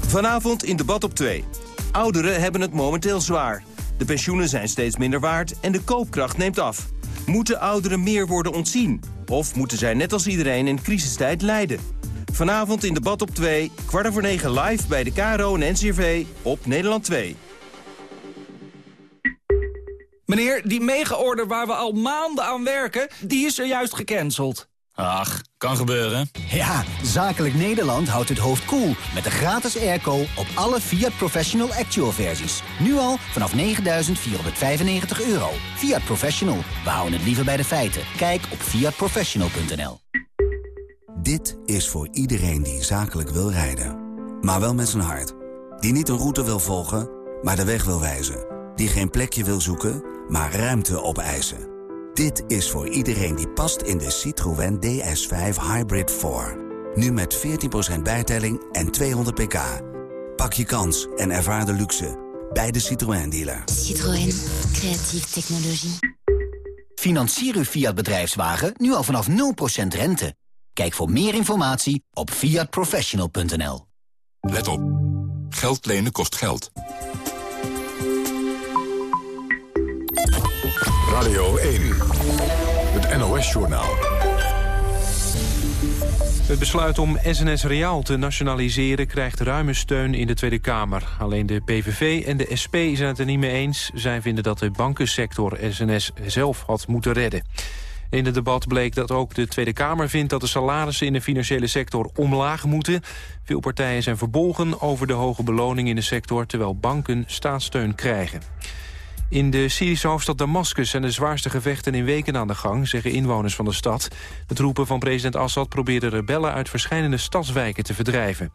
Vanavond in debat op 2. Ouderen hebben het momenteel zwaar. De pensioenen zijn steeds minder waard en de koopkracht neemt af. Moeten ouderen meer worden ontzien? Of moeten zij net als iedereen in crisistijd lijden? Vanavond in debat op 2, kwart over 9 live bij de KRO en NCRV op Nederland 2. Meneer, die mega-order waar we al maanden aan werken, die is er juist gecanceld. Ach, kan gebeuren. Ja, Zakelijk Nederland houdt het hoofd koel cool met de gratis airco op alle Fiat Professional Actual versies. Nu al vanaf 9.495 euro. Fiat Professional, we houden het liever bij de feiten. Kijk op fiatprofessional.nl Dit is voor iedereen die zakelijk wil rijden. Maar wel met zijn hart. Die niet een route wil volgen, maar de weg wil wijzen. Die geen plekje wil zoeken, maar ruimte opeisen. Dit is voor iedereen die past in de Citroën DS5 Hybrid 4. Nu met 14% bijtelling en 200 pk. Pak je kans en ervaar de luxe bij de Citroën dealer. Citroën, creatieve technologie. Financier uw Fiat bedrijfswagen nu al vanaf 0% rente. Kijk voor meer informatie op fiatprofessional.nl. Let op. Geld lenen kost geld. Radio 1. Het NOS-journaal. Het besluit om SNS Reaal te nationaliseren krijgt ruime steun in de Tweede Kamer. Alleen de PVV en de SP zijn het er niet mee eens. Zij vinden dat de bankensector SNS zelf had moeten redden. In het debat bleek dat ook de Tweede Kamer vindt dat de salarissen in de financiële sector omlaag moeten. Veel partijen zijn verbolgen over de hoge beloning in de sector, terwijl banken staatssteun krijgen. In de Syrische hoofdstad Damascus zijn de zwaarste gevechten in weken aan de gang, zeggen inwoners van de stad. De troepen van president Assad probeerden rebellen uit verschillende stadswijken te verdrijven.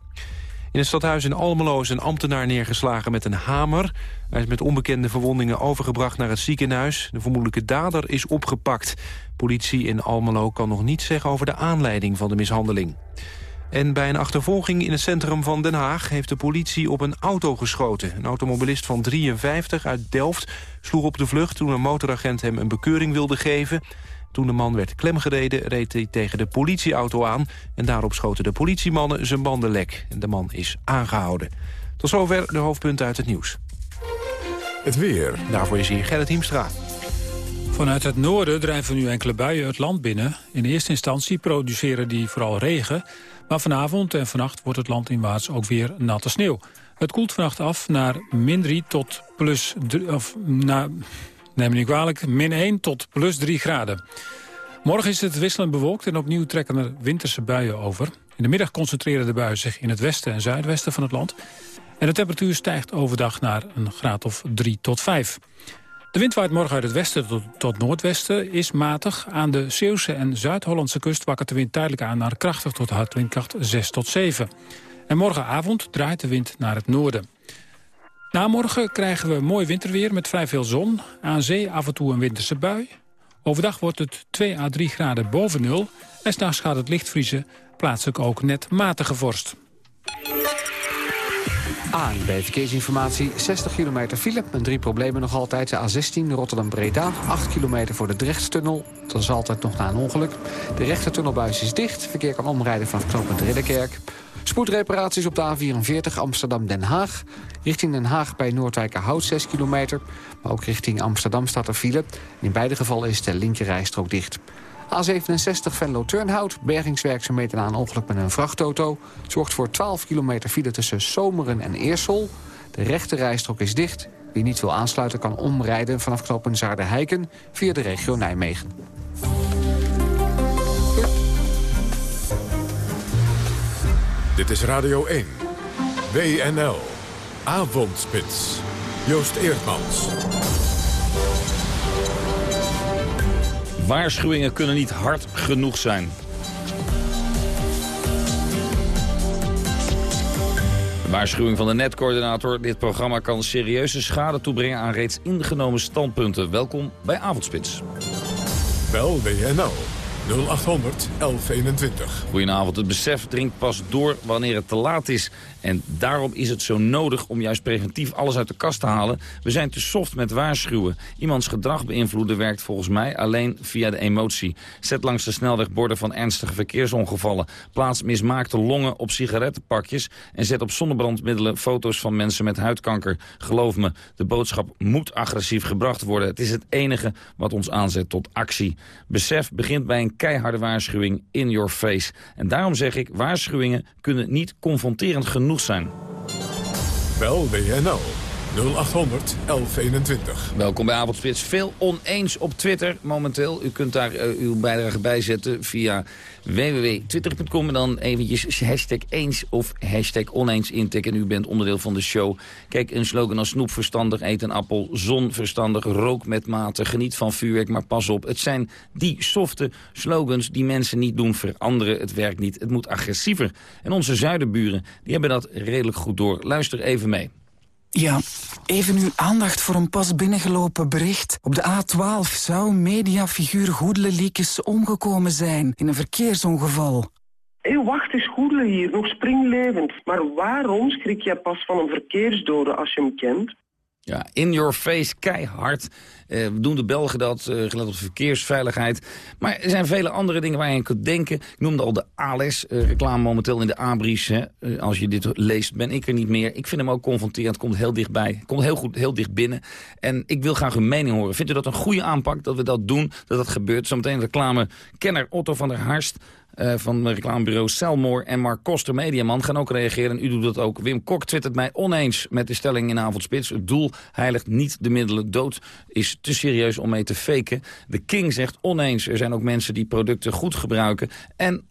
In het stadhuis in Almelo is een ambtenaar neergeslagen met een hamer. Hij is met onbekende verwondingen overgebracht naar het ziekenhuis. De vermoedelijke dader is opgepakt. Politie in Almelo kan nog niets zeggen over de aanleiding van de mishandeling. En bij een achtervolging in het centrum van Den Haag... heeft de politie op een auto geschoten. Een automobilist van 53 uit Delft sloeg op de vlucht... toen een motoragent hem een bekeuring wilde geven. Toen de man werd klemgereden, reed hij tegen de politieauto aan... en daarop schoten de politiemannen zijn banden lek. En de man is aangehouden. Tot zover de hoofdpunten uit het nieuws. Het weer. Daarvoor is hier Gerrit Hiemstra. Vanuit het noorden drijven nu enkele buien het land binnen. In eerste instantie produceren die vooral regen... Maar vanavond en vannacht wordt het land inwaarts ook weer natte sneeuw. Het koelt vannacht af naar min 3 tot plus... 3, of naar, neem me niet min 1 tot plus 3 graden. Morgen is het wisselend bewolkt en opnieuw trekken er winterse buien over. In de middag concentreren de buien zich in het westen en zuidwesten van het land. En de temperatuur stijgt overdag naar een graad of 3 tot 5. De wind waait morgen uit het westen tot, tot, noordwesten, is matig. Aan de Zeeuwse en Zuid-Hollandse kust wakkert de wind tijdelijk aan naar krachtig tot hard windkracht 6 tot 7. En morgenavond draait de wind naar het noorden. Na morgen krijgen we mooi winterweer met vrij veel zon. Aan zee af en toe een winterse bui. Overdag wordt het 2 à 3 graden boven nul. En s'nachts gaat het licht vriezen, plaatselijk ook net matige vorst. Bij Verkeersinformatie, 60 kilometer file. En drie problemen nog altijd. De A16 Rotterdam-Breda, 8 kilometer voor de Drechtstunnel. Dat is altijd nog na een ongeluk. De rechtertunnelbuis is dicht. Verkeer kan omrijden vanaf knooppunt Ridderkerk. Spoedreparaties op de A44 Amsterdam-Den Haag. Richting Den Haag bij Noordwijkerhout 6 kilometer. Maar ook richting Amsterdam staat er file. In beide gevallen is de linkerrijstrook dicht. A67 Venlo-Turnhout. Bergingswerkzaamheden na een ongeluk met een vrachtauto. Zorgt voor 12 kilometer file tussen Zomeren en Eersel. De rechte rijstrook is dicht. Wie niet wil aansluiten kan omrijden vanaf knooppunt Zaarden-Heiken... via de regio Nijmegen. Dit is Radio 1. WNL. Avondspits. Joost Eerdmans. Waarschuwingen kunnen niet hard genoeg zijn. Waarschuwing van de netcoördinator. Dit programma kan serieuze schade toebrengen aan reeds ingenomen standpunten. Welkom bij Avondspits. Bel WNL 0800 1121. Goedenavond. Het besef dringt pas door wanneer het te laat is. En daarom is het zo nodig om juist preventief alles uit de kast te halen. We zijn te soft met waarschuwen. Iemands gedrag beïnvloeden werkt volgens mij alleen via de emotie. Zet langs de snelweg borden van ernstige verkeersongevallen. Plaats mismaakte longen op sigarettenpakjes. En zet op zonnebrandmiddelen foto's van mensen met huidkanker. Geloof me, de boodschap moet agressief gebracht worden. Het is het enige wat ons aanzet tot actie. Besef begint bij een keiharde waarschuwing in your face. En daarom zeg ik, waarschuwingen kunnen niet confronterend genoeg zijn. Bel WNL 0800 1121. Welkom bij Avondspits. Veel oneens op Twitter momenteel. U kunt daar uh, uw bijdrage bij zetten via www.twitter.com... en dan eventjes hashtag eens of hashtag oneens intikken. En u bent onderdeel van de show. Kijk, een slogan als snoep verstandig, eet een appel... zon verstandig, rook met mate, geniet van vuurwerk, maar pas op. Het zijn die softe slogans die mensen niet doen veranderen. Het werkt niet, het moet agressiever. En onze zuidenburen, die hebben dat redelijk goed door. Luister even mee. Ja, even uw aandacht voor een pas binnengelopen bericht. Op de A12 zou mediafiguur Goedele-Liekes omgekomen zijn in een verkeersongeval. Hé, wacht eens, Goedele hier, nog springlevend. Maar waarom schrik jij pas van een verkeersdode als je hem kent? Ja, in your face, keihard. Uh, doen de Belgen dat, uh, gelet op verkeersveiligheid. Maar er zijn vele andere dingen waar je aan kunt denken. Ik noemde al de ALS-reclame momenteel in de Abris. Uh, als je dit leest, ben ik er niet meer. Ik vind hem ook confronterend, komt heel dichtbij. Komt heel goed, heel dicht binnen. En ik wil graag uw mening horen. Vindt u dat een goede aanpak, dat we dat doen, dat dat gebeurt? Zometeen reclame kenner Otto van der Harst uh, van reclamebureau Selmore en Mark Koster, mediaman, gaan ook reageren. En u doet dat ook. Wim Kok twittert mij oneens met de stelling in Avondspits. Het doel heiligt niet de middelen. Dood is te serieus om mee te faken. De King zegt oneens. Er zijn ook mensen die producten goed gebruiken. En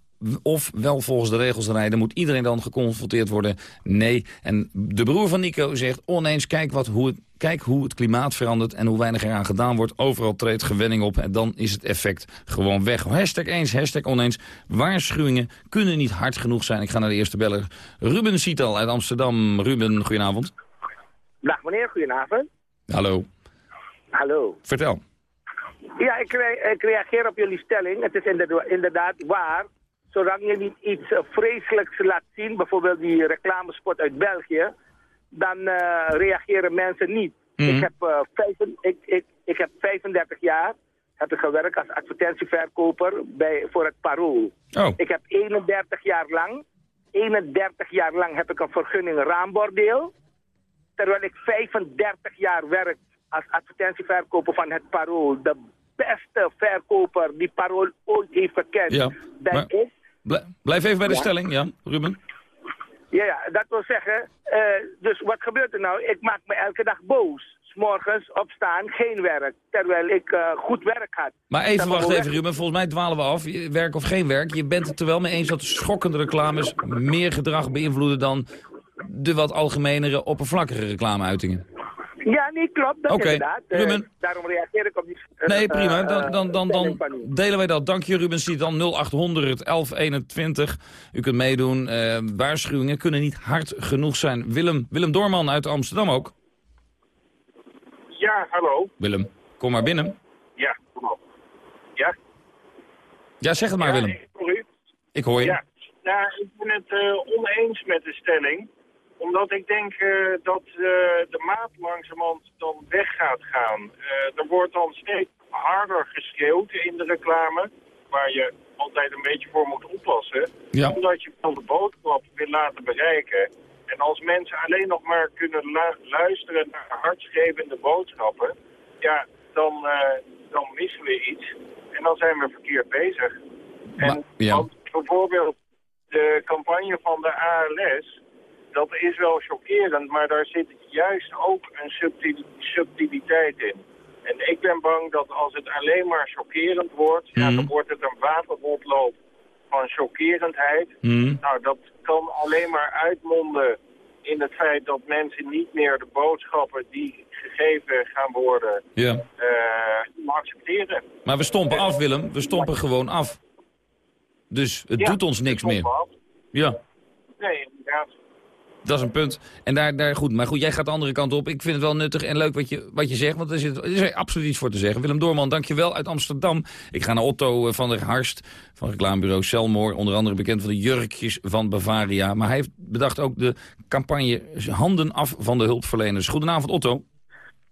of wel volgens de regels rijden. Moet iedereen dan geconfronteerd worden? Nee. En de broer van Nico zegt oneens, kijk, wat, hoe, het, kijk hoe het klimaat verandert... en hoe weinig eraan gedaan wordt. Overal treedt gewenning op en dan is het effect gewoon weg. Hashtag eens, hashtag oneens. Waarschuwingen kunnen niet hard genoeg zijn. Ik ga naar de eerste beller. Ruben Sietal uit Amsterdam. Ruben, goedenavond. Dag meneer, goedenavond. Hallo. Hallo. Vertel. Ja, ik, ik reageer op jullie stelling. Het is inderdaad waar zolang je niet iets uh, vreselijks laat zien, bijvoorbeeld die reclamespot uit België, dan uh, reageren mensen niet. Mhm. ik, heb, uh, vijf, ik, ik, ik heb 35 jaar heb ik gewerkt als advertentieverkoper bij, voor het Parool. Oh. Ik heb 31 jaar lang, 31 jaar lang heb ik een vergunning raambordeel. Terwijl ik 35 jaar werk als advertentieverkoper van het Parool. De beste verkoper die Parool ooit heeft gekend, Ja, ben maar- ik. Blijf even bij de Ja. stelling, ja, Ruben. Ja, ja, dat wil zeggen, eh, dus wat gebeurt er nou? Ik maak me elke dag boos. 's Morgens opstaan, geen werk. Terwijl ik eh, goed werk had. Maar even, wacht weg- even, Ruben. Volgens mij dwalen we af. Werk of geen werk. Je bent het er wel mee eens dat schokkende reclames meer gedrag beïnvloeden dan de wat algemenere, oppervlakkige reclameuitingen. Ja, nee, klopt. Dat Oké, inderdaad. Eh, Ruben. daarom reageer ik op die... eh, Nee, prima. eh, Dan, dan, dan, dan delen wij dat. Dank je, Ruben. Zie dan 0800 1121. U kunt meedoen. Eh, waarschuwingen kunnen niet hard genoeg zijn. Willem, Willem Doorman uit Amsterdam ook. Ja, hallo. Willem, kom maar binnen. Ja, kom op. Ja? Ja, zeg het maar, Ja, Willem. Ik hoor u. Ik hoor je. Ja, nou, ik ben het eh, oneens met de stelling. Omdat ik denk eh, dat eh, de maat langzamerhand dan weg gaat gaan. Eh, er wordt dan steeds harder geschreeuwd in de reclame. Waar je altijd een beetje voor moet oppassen. Ja. Omdat je wel de boodschap wil laten bereiken. En als mensen alleen nog maar kunnen lu- luisteren naar hartgevende boodschappen. Ja, dan, dan missen we iets. En dan zijn we verkeerd bezig. En ja. want bijvoorbeeld de campagne van de ALS, dat is wel chockerend, maar daar zit juist ook een subtil- subtiliteit in. En ik ben bang dat als het alleen maar chockerend wordt, ja, Mhm. dan wordt het een wateroploop van chockerendheid. Mhm. Nou, dat kan alleen maar uitmonden in het feit dat mensen niet meer de boodschappen die gegeven gaan worden Ja. eh, accepteren. Maar we stompen af, Willem. We stompen gewoon af. Dus het Ja, doet ons niks meer. af. Ja. Nee, inderdaad. Dat is een punt. En daar, daar, goed, maar goed, jij gaat de andere kant op. Ik vind het wel nuttig en leuk wat je, wat je zegt, want er, zit, er is absoluut iets voor te zeggen. Willem Doorman, dankjewel uit Amsterdam. Ik ga naar Otto eh, van der Harst van reclamebureau Selmore. Onder andere bekend van de jurkjes van Bavaria. Maar hij heeft bedacht ook de campagne Handen af van de hulpverleners. Goedenavond Otto.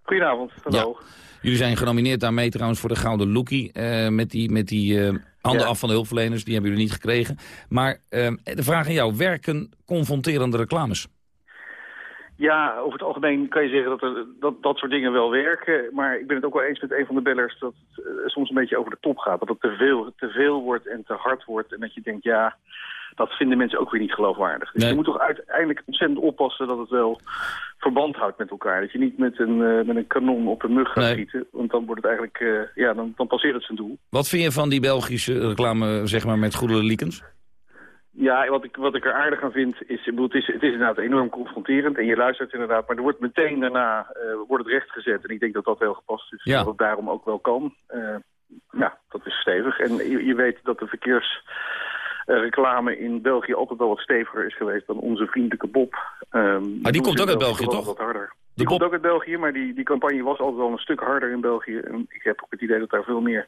Goedenavond, hallo. Jullie zijn genomineerd daarmee trouwens voor de Gouden Lookie. eh, met die, met die eh, handen Ja. af van de hulpverleners. Die hebben jullie niet gekregen. Maar eh, de vraag aan jou. Werken confronterende reclames? Ja, over het algemeen kan je zeggen dat, er, dat dat soort dingen wel werken. Maar ik ben het ook wel eens met een van de bellers dat het eh, soms een beetje over de top gaat. Dat het te veel, te veel wordt en te hard wordt. En dat je denkt, ja, dat vinden mensen ook weer niet geloofwaardig. Dus Nee. je moet toch uiteindelijk ontzettend oppassen dat het wel verband houdt met elkaar. Dat je niet met een, eh, met een kanon op een mug gaat Nee. schieten. Want dan wordt het eigenlijk, eh, ja, dan, dan passeert het zijn doel. Wat vind je van die Belgische reclame, zeg maar, met goede liekens? Ja, wat ik, wat ik er aardig aan vind is, ik bedoel, het is, het is inderdaad enorm confronterend en je luistert inderdaad, maar er wordt meteen daarna eh, wordt het rechtgezet. En ik denk dat dat heel gepast is, Ja. dat het daarom ook wel kan. Ja, dat is stevig. En je, je weet dat de verkeersreclame in België altijd wel wat steviger is geweest dan onze vriendelijke Bob. Ehm, die doen komt ook uit België, toch? Wat harder. Die komt ook uit België, maar die, die campagne was altijd wel een stuk harder in België. En ik heb ook het idee dat daar veel meer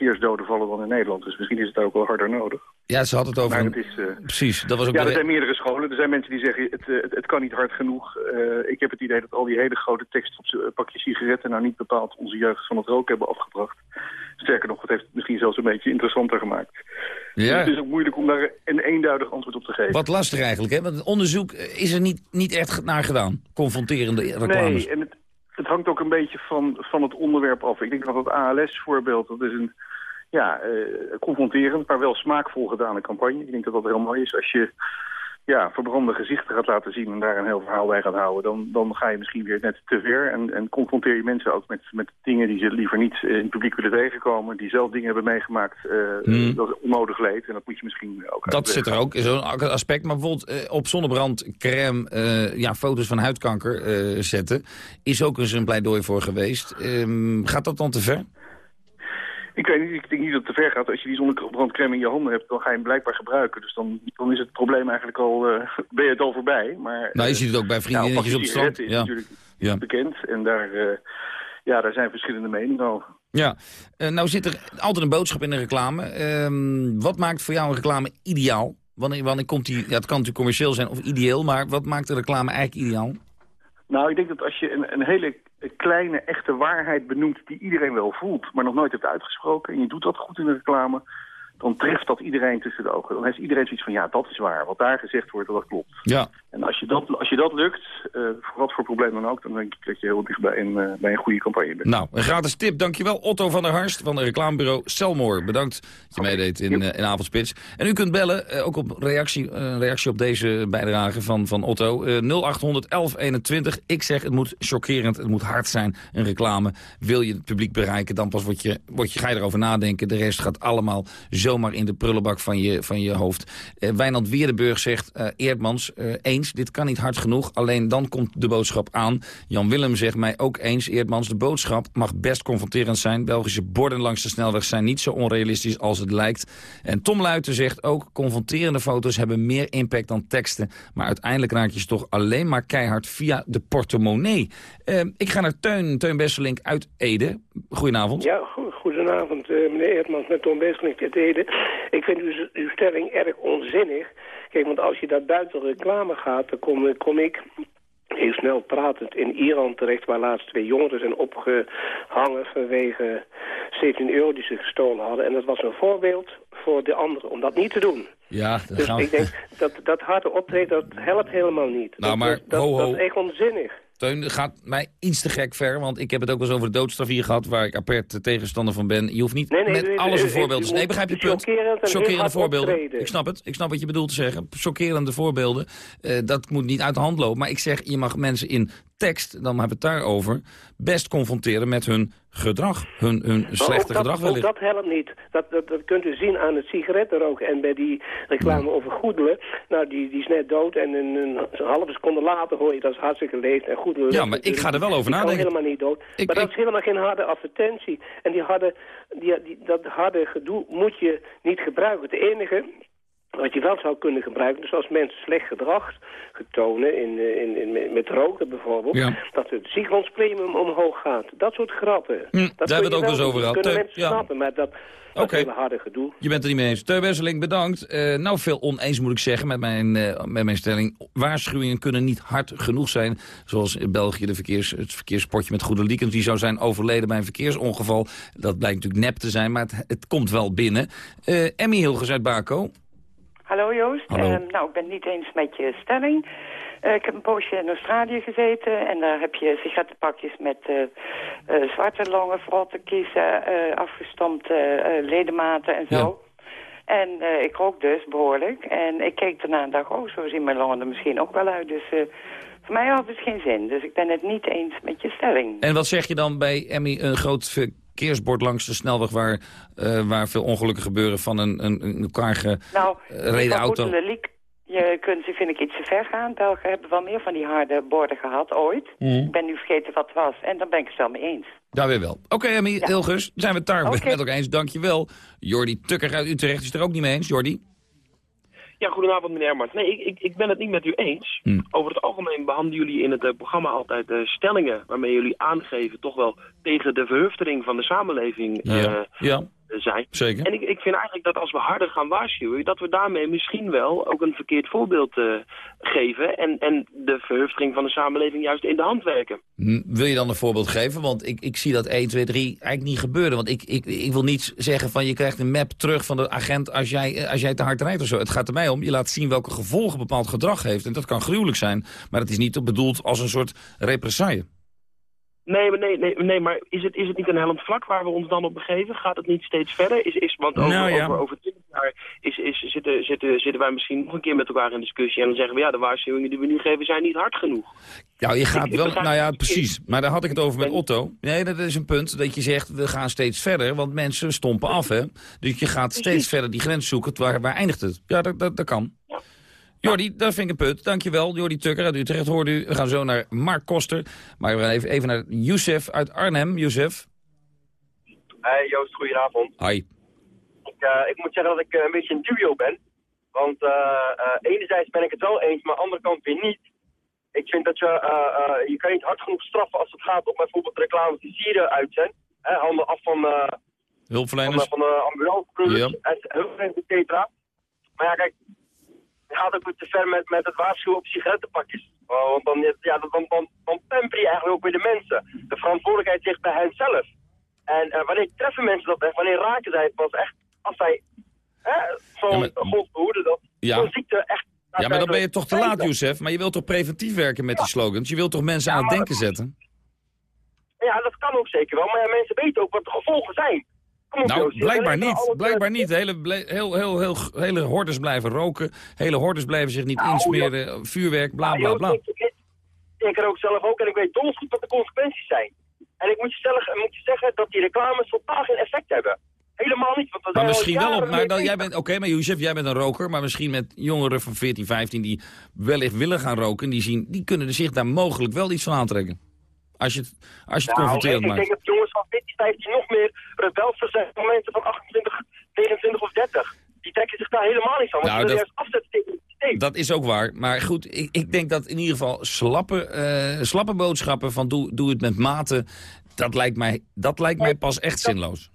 verkeersdoden vallen dan in Nederland. Dus misschien is het daar ook wel harder nodig. Ja, ze had het over... Maar een- het is, eh, Precies, dat was ook ja, er zijn meerdere scholen. Er zijn mensen die zeggen, het, eh, het, het kan niet hard genoeg. Eh, ik heb het idee dat al die hele grote tekst op pakje sigaretten... nou niet bepaald onze jeugd van het roken hebben afgebracht. Sterker nog, het heeft het misschien zelfs een beetje interessanter gemaakt. Dus Ja. het is ook moeilijk om daar een eenduidig antwoord op te geven. Wat lastig eigenlijk, hè? Want het onderzoek is er niet, niet echt naar gedaan. Confronterende reclames. Nee, en het, het hangt ook een beetje van, van het onderwerp af. Ik denk dat het ALS-voorbeeld, dat is een ja, eh, confronterend, maar wel smaakvol gedane campagne. Ik denk dat dat heel mooi is. Als je ja, verbrande gezichten gaat laten zien en daar een heel verhaal bij gaat houden, dan, dan ga je misschien weer net te ver. En, en confronteer je mensen ook met, met dingen die ze liever niet eh, in het publiek willen tegenkomen, die zelf dingen hebben meegemaakt, eh, Hmm. dat onnodig leed. En dat moet je misschien ook Dat zit er ook, zo'n aspect. Maar bijvoorbeeld eh, op zonnebrandcrème ja, foto's van huidkanker zetten... is ook eens een pleidooi voor geweest. Ehm, gaat dat dan te ver? Ik weet niet, ik denk niet dat het te ver gaat. Als je die zonnebrandcrème in je handen hebt, dan ga je hem blijkbaar gebruiken. Dus dan, dan is het probleem eigenlijk al, eh, ben je het al voorbij. Maar, Nou, je eh, ziet het ook bij ja, vriendinnetjes op het strand. is Ja. natuurlijk Ja. bekend. En daar, eh, ja, daar zijn verschillende meningen over. Ja, nou zit er altijd een boodschap in de reclame. Ehm, wat maakt voor jou een reclame ideaal? Wanneer, wanneer komt die, ja, het kan natuurlijk commercieel zijn of ideeel, maar wat maakt de reclame eigenlijk ideaal? Nou, ik denk dat als je een, een hele kleine, echte waarheid benoemt die iedereen wel voelt, maar nog nooit heeft uitgesproken, en je doet dat goed in de reclame, dan treft dat iedereen tussen de ogen. Dan heeft iedereen zoiets van, ja, dat is waar. Wat daar gezegd wordt, dat klopt. Ja. En als je dat, als je dat lukt, eh, voor wat voor probleem dan ook, dan denk ik dat je heel dicht bij een, eh, bij een goede campagne bent. Nou, een gratis tip. Dankjewel Otto van der Harst van het reclamebureau Selmore. Bedankt dat je meedeed in, eh, in Avondspits. En u kunt bellen, ook op reactie, reactie op deze bijdrage van, van Otto. Eh 0800 1121. Ik zeg, het moet chockerend, het moet hard zijn, een reclame. Wil je het publiek bereiken, dan pas word je, word je, ga je erover nadenken. De rest gaat allemaal zomaar in de prullenbak van je, van je hoofd. Eh Wijnand Weerdenburg zegt, eh Eerdmans, eh, eens, dit kan niet hard genoeg. Alleen dan komt de boodschap aan. Jan Willem zegt mij ook eens, Eerdmans, de boodschap mag best confronterend zijn. Belgische borden langs de snelweg zijn niet zo onrealistisch als het lijkt. En Tom Luiten zegt ook, confronterende foto's hebben meer impact dan teksten. Maar uiteindelijk raak je ze toch alleen maar keihard via de portemonnee. Ik ga naar Teun, Teun Besselink uit Ede. Goedenavond. Ja, go- goedenavond, eh, meneer Eertmans met Tom Besselink uit Ede. Ik vind uw, uw stelling erg onzinnig. Kijk, want als je daar buiten reclame gaat, dan kom, kom ik heel snel pratend in Iran terecht... waar laatst twee jongeren zijn opgehangen vanwege 17 euro die ze gestolen hadden. En dat was een voorbeeld voor de anderen om dat niet te doen. Ja, Dus gaan we- ik denk, dat, dat harde optreden, dat helpt helemaal niet. Nou, dat, maar dat, ho, ho. dat is echt onzinnig. Teun gaat mij iets te gek ver, want ik heb het ook wel eens over de doodstraf hier gehad... waar ik apert tegenstander van ben. Je hoeft niet Nee, nee, met nee, alles een voorbeeld te Nee, begrijp je punt? Chockerende voorbeelden. optreden. Ik snap het. Ik snap wat je bedoelt te zeggen. Chockerende voorbeelden. Eh, dat moet niet uit de hand lopen. Maar ik zeg, je mag mensen in tekst, dan hebben we het daarover... best confronteren met hun gedrag. Hun, hun slechte dat, gedrag wellicht. dat helpt niet. Dat, dat, dat kunt u zien aan het sigarettenroken. En bij die reclame over goedelen. Nou, die, die is net dood. En een, een halve seconde later hoor je dat is hartstikke leeg. En goedelen. Ja, maar ik ga er wel over nadenken. helemaal niet dood. Ik- maar dat ik- is helemaal geen harde advertentie. En die harde, die, die, dat harde gedoe moet je niet gebruiken. Het enige Wat je wel zou kunnen gebruiken, dus als mensen slecht gedrag getonen, in, eh, in, in, met roken bijvoorbeeld, Ja. dat het ziekenfondspremium omhoog gaat. Dat soort grappen. Hm, dat daar hebben we het ook eens over gehad. kunnen mensen ja. snappen, maar dat, hele harde gedoe. Je bent er niet mee eens. Teun Wesseling, bedankt. Eh, nou, veel oneens moet ik zeggen met mijn, eh, met mijn stelling. Waarschuwingen kunnen niet hard genoeg zijn. Zoals in België de verkeers, het verkeerspotje met Goede Liekens. Die zou zijn overleden bij een verkeersongeval. Dat blijkt natuurlijk nep te zijn, maar het, het komt wel binnen. Emmy Hilgers uit Baco. Hallo Joost. Hallo. Ehm, nou, ik ben het niet eens met je stelling. Eh, ik heb een poosje in Australië gezeten en daar heb je sigarettenpakjes met eh, eh, zwarte longen, verrotte kiezen, afgestompte ledematen en zo. En ik rook dus behoorlijk. En ik keek daarna en dacht, oh, zo zien mijn longen er misschien ook wel uit. Dus voor mij had het geen zin. Dus ik ben het niet eens met je stelling. En wat zeg je dan bij Emmy, een groot verkeersbord langs de snelweg... waar, eh, waar veel ongelukken gebeuren van een, een, een elkaar Nou, gereden auto? Leliek, je kunt, vind ik, iets te ver gaan. Belgen hebben wel meer van die harde borden gehad, ooit. Mhm. Ik ben nu vergeten wat het was. En daar ben ik het wel mee eens. Daar weer wel. Oké, Emmy Hilgers, zijn we het daar met elkaar eens. Dankjewel. Jordi Tukker uit Utrecht is het er ook niet mee eens. Jordi? Ja, goedenavond meneer Hermans. Nee, ik, ik, ik ben het niet met u eens. Hm. Over het algemeen behandelen jullie in het eh, programma altijd eh, stellingen... waarmee jullie aangeven toch wel tegen de verhuftering van de samenleving eh, ja. ja, zijn. zeker. En ik, ik vind eigenlijk dat als we harder gaan waarschuwen... dat we daarmee misschien wel ook een verkeerd voorbeeld eh, geven... En, en de verhuftering van de samenleving juist in de hand werken. Hm, Wil je dan een voorbeeld geven? Want ik, ik zie dat 1, 2, 3 eigenlijk niet gebeuren. Want ik, ik, ik wil niet zeggen van je krijgt een map terug van de agent als jij, eh, als jij te hard rijdt of zo. Het gaat er mij om, je laat zien welke gevolgen bepaald gedrag heeft. En dat kan gruwelijk zijn, maar het is niet bedoeld als een soort represaille. Nee, maar, nee, nee, nee, maar is het, is het niet een hellend vlak waar we ons dan op begeven? Gaat het niet steeds verder? Is, is, want over, Nou ja. over, over 20 jaar is, is, zitten, zitten, zitten wij misschien nog een keer met elkaar in discussie... en dan zeggen we, ja, de waarschuwingen die we nu geven zijn niet hard genoeg. Nou, je gaat Ik- wel, nou ja, precies. Maar daar had ik het over met Otto. Nee, dat is een punt dat je zegt, we gaan steeds verder, want mensen stompen af, hè. Dus je gaat steeds verder die grens zoeken, waar, waar eindigt het? Ja, dat, dat, dat kan. Jordi, dat vind ik een punt. Dankjewel, Jordi Tukker uit Utrecht hoorde u. We gaan zo naar Mark Koster. Maar we gaan even, even naar Youssef uit Arnhem. Youssef. Hey Joost, goedenavond. Hi. Ik, eh, ik moet zeggen dat ik eh, een beetje een duo ben. Want eh, eh, enerzijds ben ik het wel eens, maar aan de andere kant weer niet. Ik vind dat je, eh, eh, je kan niet hard genoeg straffen als het gaat om bijvoorbeeld reclames die sieren uit zijn. Hè, handen af van, eh van, Hulpverleners. van de ambulancecrews, Ja. et cetera. Maar ja, kijk, gaat ook weer te ver met, met het waarschuwen op sigarettenpakjes. Want dan, ja, dan, dan, dan, pamper je eigenlijk ook weer de mensen. De verantwoordelijkheid ligt bij hen zelf. En eh, wanneer treffen mensen dat echt? Wanneer raken zij het pas echt? Als zij zo'n God behoeden dat Ja. zo'n ziekte echt... Ja, maar dan ben je toch te laat, Youssef. Maar je wilt toch preventief werken met die slogans? Je wilt toch mensen aan het denken zetten? Ja, dat kan ook zeker wel. Maar ja, mensen weten ook wat de gevolgen zijn. Kom op, Nou, Joost, blijkbaar niet. alles, Blijkbaar niet. Hele, heel, heel, heel, hele hordes blijven roken. Hele hordes blijven zich niet Nou, insmeren. Vuurwerk, bla, bla, Joost, bla. Ik, rook zelf ook en ik weet donders goed wat de consequenties zijn. En ik moet je, zeggen, moet je zeggen dat die reclames totaal geen effect hebben. Helemaal niet. Want Maar misschien wel op. Maar dan, jij bent, oké, maar Youssef, jij bent een roker. Maar misschien met jongeren van 14, 15 die wellicht willen gaan roken. Die, zien, die kunnen zich daar mogelijk wel iets van aantrekken. Als je het, als je het Nou, confronterend ik, denk dat jongens van 14, 15 nog meer rebelser zijn dan mensen van 28, 29 of 30. Die trekken zich daar helemaal niet van. Want Nou, die dat- juist afzetten tegen het systeem. Dat is ook waar. Maar goed, ik, ik denk dat in ieder geval slappe, eh, slappe boodschappen van doe, doe het met mate... Dat lijkt, mij, dat lijkt mij pas echt zinloos.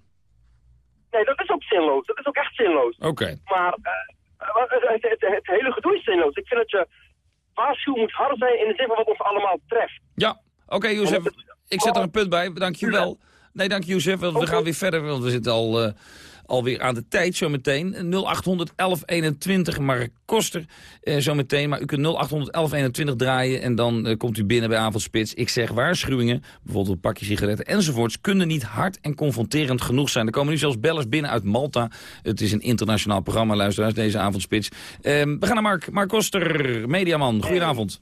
Nee, dat is ook zinloos. Dat is ook echt zinloos. Oké. Maar eh, wat- het, het, hele gedoe is zinloos. Ik vind dat je waarschuwen moet harder zijn in de zin van wat ons allemaal treft. Ja, oké, Youssef. Ik zet er een punt bij. Dank je wel. Nee, dank je, Youssef. want We gaan weer verder, want we zitten al, eh, alweer aan de tijd zometeen. 0800 1121, Mark Koster eh, zometeen. Maar u kunt 0800 1121 draaien en dan eh, komt u binnen bij Avondspits. Ik zeg waarschuwingen, bijvoorbeeld een pakje sigaretten enzovoorts... kunnen niet hard en confronterend genoeg zijn. Er komen nu zelfs bellers binnen uit Malta. Het is een internationaal programma, luisteraars, deze Avondspits. Ehm, we gaan naar Mark, Mark Koster, mediaman. Goedenavond.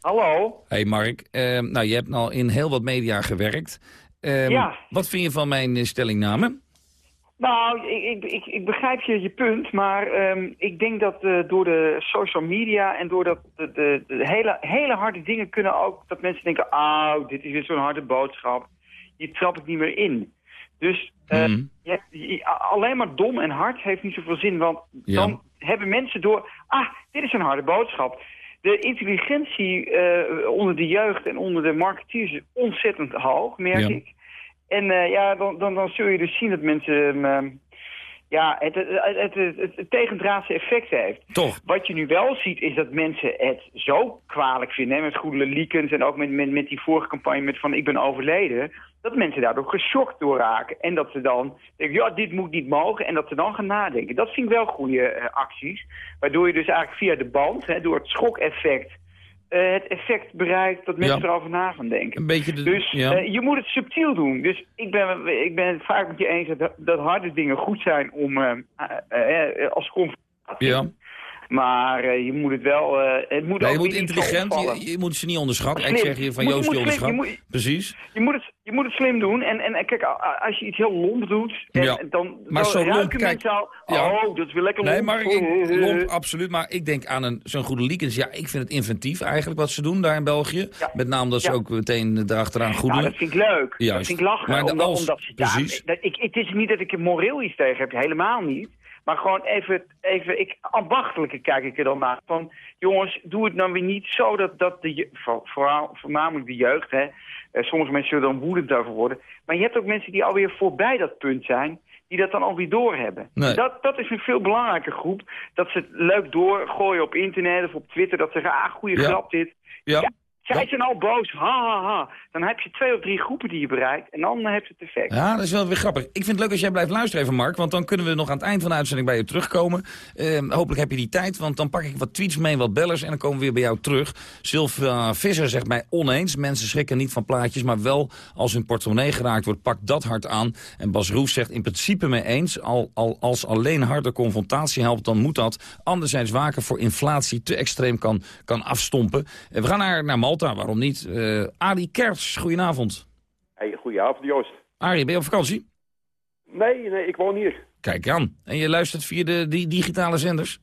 Hallo. Hey Mark, Ehm, nou je hebt al in heel wat media gewerkt. Ehm, Ja. Wat vind je van mijn eh, stellingname? Nou, ik, ik, ik, begrijp je, je punt, maar ehm, ik denk dat eh, door de social media en door dat de, de, de hele, hele harde dingen kunnen ook dat mensen denken, ah, dit is weer zo'n harde boodschap, hier trap ik niet meer in. Dus eh, Mhm. je je- alleen maar dom en hard heeft niet zoveel zin, want Ja. dan hebben mensen door... Ah, dit is een harde boodschap. De intelligentie eh, onder de jeugd en onder de marketeers is ontzettend hoog, merk Ja. ik. En eh, ja, dan, dan, dan zul je dus zien dat mensen... ehm, ja, het, het, het, het, het, het tegendraadse effect heeft. Toch? Wat je nu wel ziet is dat mensen het zo kwalijk vinden. Hè, met goede liekens en ook met, met, met die vorige campagne met van ik ben overleden. Dat mensen daardoor geschokt door raken. En dat ze dan denken, ja, dit moet niet mogen. En dat ze dan gaan nadenken. Dat vind ik wel goede eh, acties. Waardoor je dus eigenlijk via de band, hè, door het schokeffect... eh, het effect bereikt dat mensen Ja. erover na gaan denken. Een beetje de... Dus ja. eh, je moet het subtiel doen. Dus ik ben, ik ben het vaak met je eens dat, dat harde dingen goed zijn om als confrontatie. ja. Maar eh, je moet het wel... eh, het moet Nee, ook je moet intelligent, je, je moet ze niet onderschatten. Slim. Ik zeg hier van Je Joost je slim, onderschat. je Precies. Je moet, het, je moet het slim doen. En, en, kijk, als je iets heel lomp doet, en, Ja. dan, Maar dan zo lomp, ruiken kijk, mensen al... ja. Oh, dat is weer lekker Nee, lomp. maar ik, lomp, absoluut. Maar ik denk aan een- zo'n goede Liekens. Ja, ik vind het inventief eigenlijk wat ze doen daar in België. Met name dat ze Ja. ook meteen erachteraan goed Ja, doen. dat vind ik leuk. Dat Juist. vind ik lachen. Maar omdat, als- omdat ze, ja, precies. dat- ik, het is niet dat ik er moreel iets tegen heb, helemaal niet. Maar gewoon even, even ik, ambachtelijke kijk ik er dan naar. Van, jongens, doe het nou weer niet zo dat, dat de, vooral, voornamelijk de jeugd, hè. eh, sommige mensen zullen dan woedend over worden. Maar je hebt ook mensen die alweer voorbij dat punt zijn, die dat dan alweer doorhebben. Nee. Dat, dat is een veel belangrijke groep. Dat ze het leuk doorgooien op internet of op Twitter. Dat ze zeggen, ah, goede Ja. grap dit. Ja. Zij zijn al boos, ha, ha, ha. Dan heb je twee of drie groepen die je bereikt en dan eh, heeft het effect. Ja, dat is wel weer grappig. Ik vind het leuk als jij blijft luisteren even, Mark. Want dan kunnen we nog aan het eind van de uitzending bij je terugkomen. Ehm, hopelijk heb je die tijd, want dan pak ik wat tweets mee, wat bellers... en dan komen we weer bij jou terug. Sylvia Visser zegt mij oneens. Mensen schrikken niet van plaatjes, maar wel als hun portemonnee geraakt wordt... pak dat hard aan. En Bas Roef zegt in principe mee eens. Al, al, als alleen harde confrontatie helpt, dan moet dat. Anderzijds waken voor inflatie te extreem kan, kan afstompen. Eh, we gaan naar, naar Malta, waarom niet? Eh Adi Kerts, goedenavond. Hey, goedenavond Joost. Arie, ben je op vakantie? Nee, nee, ik woon hier. Kijk aan. En je luistert via de die digitale zenders?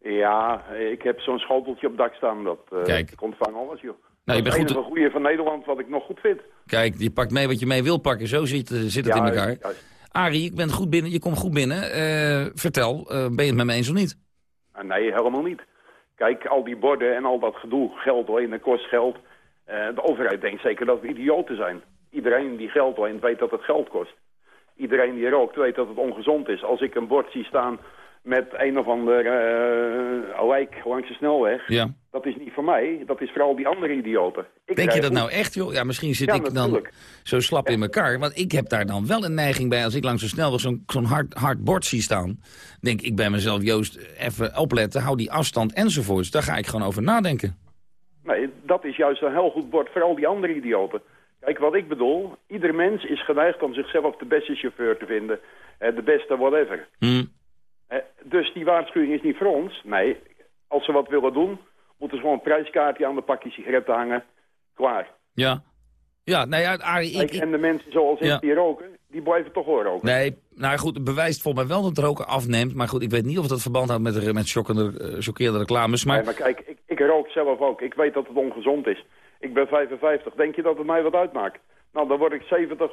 Ja, ik heb zo'n schoteltje op dak staan. Dat, eh, Kijk. Ik ontvang alles, joh. Nou, je dat bent goed- enige goede van Nederland wat ik nog goed vind. Kijk, je pakt mee wat je mee wil pakken. Zo zit, eh, zit het Ja, in elkaar. juist. Arie, ik ben goed binnen. Je komt goed binnen. Eh, vertel, eh, ben je het met me eens of niet? Ah, nee, helemaal niet. Kijk, al die borden en al dat gedoe, geld lenen kost geld. Eh, de overheid denkt zeker dat we idioten zijn. Iedereen die geld leent weet dat het geld kost. Iedereen die rookt weet dat het ongezond is. Als ik een bord zie staan met een of ander eh lijk langs de snelweg... Ja. dat is niet voor mij, dat is voor al die andere idioten. Ik Denk je dat nou echt, joh? Ja, misschien zit Ja, ik dan zo slap in elkaar. Want ik heb daar dan wel een neiging bij als ik langs zo snel zo'n zo'n hard, hard bord zie staan. Denk ik bij mezelf, Joost, even opletten, hou die afstand enzovoorts. Daar ga ik gewoon over nadenken. Nee, dat is juist een heel goed bord voor al die andere idioten. Kijk, wat ik bedoel, ieder mens is geneigd om zichzelf de beste chauffeur te vinden. De beste whatever. Eh, Dus die waarschuwing is niet voor ons. Nee, als ze wat willen doen, moeten ze gewoon een prijskaartje aan de pakje sigaretten hangen. Klaar. Ja. Ja, ja, Arie, ik... En de mensen zoals ik Ja. die roken, die blijven toch wel roken. Nee, nou goed, het bewijst volgens mij wel dat roken afneemt. Maar goed, ik weet niet of dat verband houdt met, met eh, chockerende reclames. Maar Nee, maar kijk, ik, rook zelf ook. Ik weet dat het ongezond is. Ik ben 55. Denk je dat het mij wat uitmaakt? Nou, dan word ik 70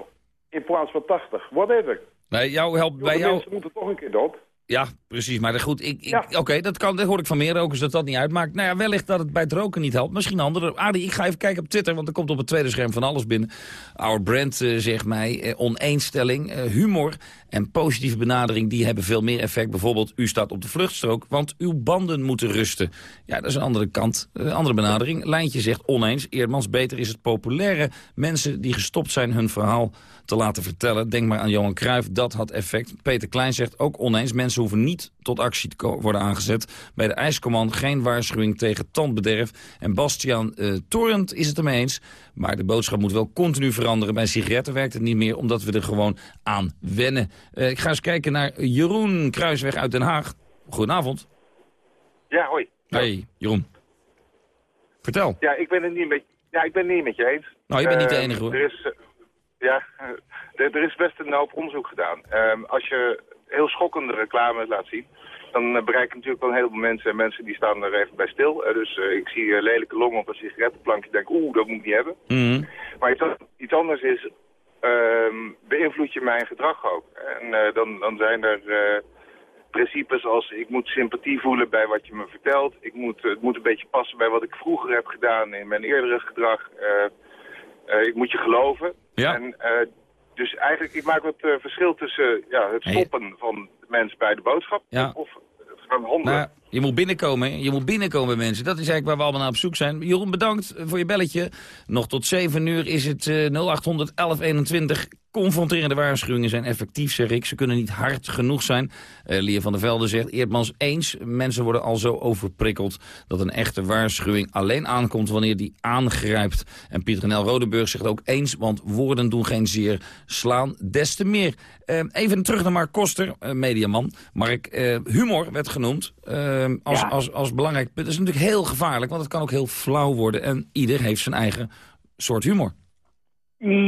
in plaats van 80. Whatever. bij jou helpt bij jou... mensen moeten toch een keer dood. Ja, precies. Maar goed, ik, ik, oké, dat kan. Dat hoor ik van meer rokers dat dat niet uitmaakt. Nou ja, wellicht dat het bij het roken niet helpt. Misschien andere. Adi, ik ga even kijken op Twitter, want er komt op het tweede scherm van alles binnen. Our Brand eh, zegt mij, eh, oneenstelling, eh, humor en positieve benadering, die hebben veel meer effect. Bijvoorbeeld, u staat op de vluchtstrook, want uw banden moeten rusten. Ja, dat is een andere kant, een andere benadering. Lijntje zegt oneens. Eerdmans, beter is het populaire mensen die gestopt zijn hun verhaal te laten vertellen. Denk maar aan Johan Cruijff, dat had effect. Peter Klein zegt ook oneens. Mensen hoeven niet tot actie te worden aangezet. Bij de IJscommand geen waarschuwing tegen tandbederf. En Bastiaan eh Torrent is het ermee eens. Maar de boodschap moet wel continu veranderen. Bij sigaretten werkt het niet meer, omdat we er gewoon aan wennen. Eh, ik ga eens kijken naar Jeroen Kruisweg uit Den Haag. Goedenavond. Ja, hoi. Hey, Jeroen. Vertel. Ja, ik ben het niet met, ja, ik ben het niet met je eens. Nou, je bent niet de Ehm, enige, hoor. Er is, eh, ja, eh, er, is best een hoop onderzoek gedaan. Ehm, als je heel schokkende reclame laat zien, dan eh, bereik je natuurlijk wel een heleboel mensen. En mensen die staan er even bij stil. Eh, dus eh, ik zie lelijke longen op een sigarettenplankje. denk, oeh, dat moet ik niet hebben. Mhm. Maar iets, an- iets anders is, ehm beïnvloed je mijn gedrag ook. En dan, dan zijn er principes als ik moet sympathie voelen bij wat je me vertelt. Ik moet, het moet een beetje passen bij wat ik vroeger heb gedaan in mijn eerdere gedrag. ik moet je geloven. Ja. En, dus eigenlijk, ik maak wat verschil tussen ja, het stoppen van mensen bij de boodschap Ja. of van honden. Nou, je moet binnenkomen, je moet binnenkomen mensen. Dat is eigenlijk waar we allemaal naar op zoek zijn. Jeroen, bedankt voor je belletje. Nog tot 7 uur is het eh 0800 1121. Confronterende waarschuwingen zijn effectief, zeg ik. Ze kunnen niet hard genoeg zijn. Eh Lia van der Velde zegt, Eerdmans eens. Mensen worden al zo overprikkeld dat een echte waarschuwing alleen aankomt wanneer die aangrijpt. En Pieter Nel Rodenburg zegt ook eens, want woorden doen geen zeer. Slaan des te meer. Eh, even terug naar Mark Koster, eh, mediaman. Mark, humor werd genoemd eh, als, Ja. als, als belangrijk punt. Dat is natuurlijk heel gevaarlijk, want het kan ook heel flauw worden. En ieder heeft zijn eigen soort humor.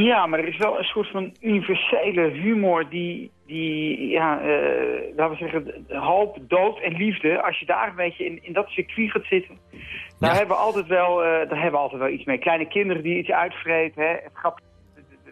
Ja, maar er is wel een soort van universele humor die, die ja, eh, laten we zeggen, hoop, dood en liefde. Als je daar een beetje in, in dat circuit gaat zitten, daar, hebben we altijd wel, eh, daar hebben we altijd wel iets mee. Kleine kinderen die iets uitvreten, hè. het grap,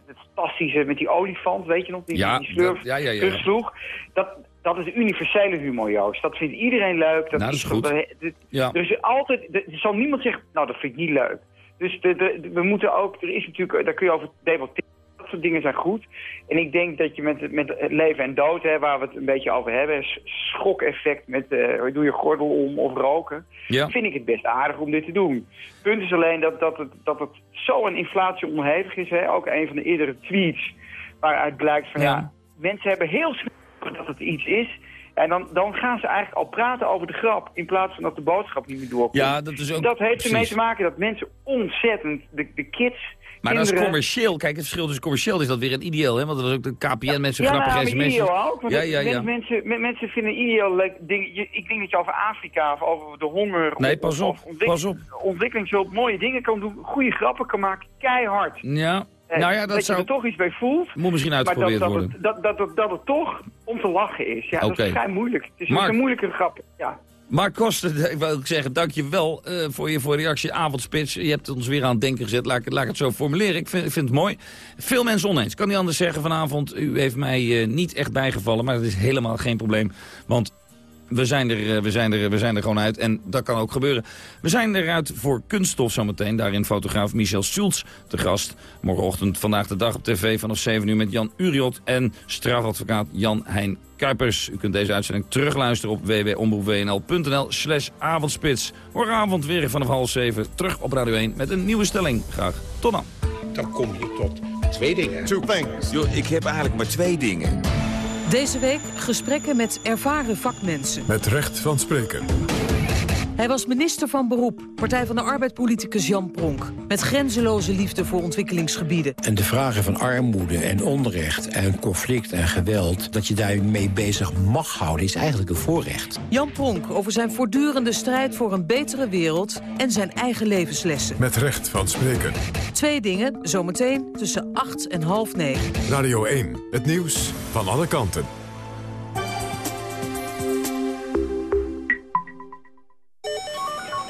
het, fantastische met die olifant, weet je nog, die, Ja, die slurf dat- ja, ja, ja. terugsloeg. Dat, dat is universele humor, Joost. Dat vindt iedereen leuk. Dat Nou, dat is goed. Ja. Er is altijd, er zal niemand zeggen, nou dat vind ik niet leuk. Dus de, we moeten ook, er is natuurlijk, daar kun je over debatteren. Dat soort dingen zijn goed. En ik denk dat je met, met het leven en dood, hè, waar we het een beetje over hebben, schokeffect met eh, doe je gordel om of roken, Ja. vind ik het best aardig om dit te doen. Het punt is alleen dat, dat, het, dat het zo een inflatie onderhevig is. Hè. Ook een van de eerdere tweets waaruit blijkt van ja, mensen hebben heel snel dat het iets is. En dan, dan gaan ze eigenlijk al praten over de grap... in plaats van dat de boodschap niet meer doorkomt. Ja, dat is ook- Dat heeft ermee te maken dat mensen ontzettend... de, de kids, Maar dat is commercieel. Kijk, het verschil tussen commercieel is dat weer een ideeel. Hè? Want dat is ook de KPN mensen ja, grappige nou, sms'jes. ideaal ook. Ja, het- ja, ja. Mensen, men- mensen vinden ideaal leuk Ik denk dat je over Afrika of over de honger... Nee, of- pas op, pas op. Ontwikkelingshulp mooie dingen kan doen. Goede grappen kan maken. Keihard. Ja, nou ja, dat, dat zou... je er toch iets bij voelt. Moet misschien Maar dat, uitgeprobeerd dat, worden. het, dat, dat, dat, dat het toch om te lachen is. Ja, dat is vrij moeilijk. Het is Mark. een moeilijke grap. Ja. Mark Koster, ik wil zeggen, dank je wel eh, voor je voor reactie avondspits. Je hebt ons weer aan het denken gezet, laat ik, laat ik het zo formuleren. Ik vind, ik vind het mooi. Veel mensen oneens. Kan niet anders zeggen vanavond, u heeft mij eh, niet echt bijgevallen, maar dat is helemaal geen probleem. Want we zijn, er, eh, we, zijn er, we zijn er gewoon uit en dat kan ook gebeuren. We zijn eruit voor kunststof zometeen. Daarin fotograaf Michel Schulz te gast. Morgenochtend vandaag de dag op tv vanaf 7 uur met Jan Uriot en strafadvocaat Jan Hein Kuipers. U kunt deze uitzending terugluisteren op www.omroepwnl.nl slash avondspits. Morgenavond weer vanaf half 7 terug op Radio 1 met een nieuwe stelling. Graag tot dan. Dan kom je tot twee dingen. Two things. Yo, ik heb eigenlijk maar twee dingen. Deze week gesprekken met ervaren vakmensen. Met recht van spreken. Hij was minister van Beroep, Partij van de Arbeid-politicus Jan Pronk. Met grenzeloze liefde voor ontwikkelingsgebieden. En de vragen van armoede en onrecht en conflict en geweld... dat je daarmee bezig mag houden, is eigenlijk een voorrecht. Jan Pronk over zijn voortdurende strijd voor een betere wereld... en zijn eigen levenslessen. Met recht van spreken. Twee dingen, zometeen tussen acht en half negen. Radio 1. Het nieuws van alle kanten.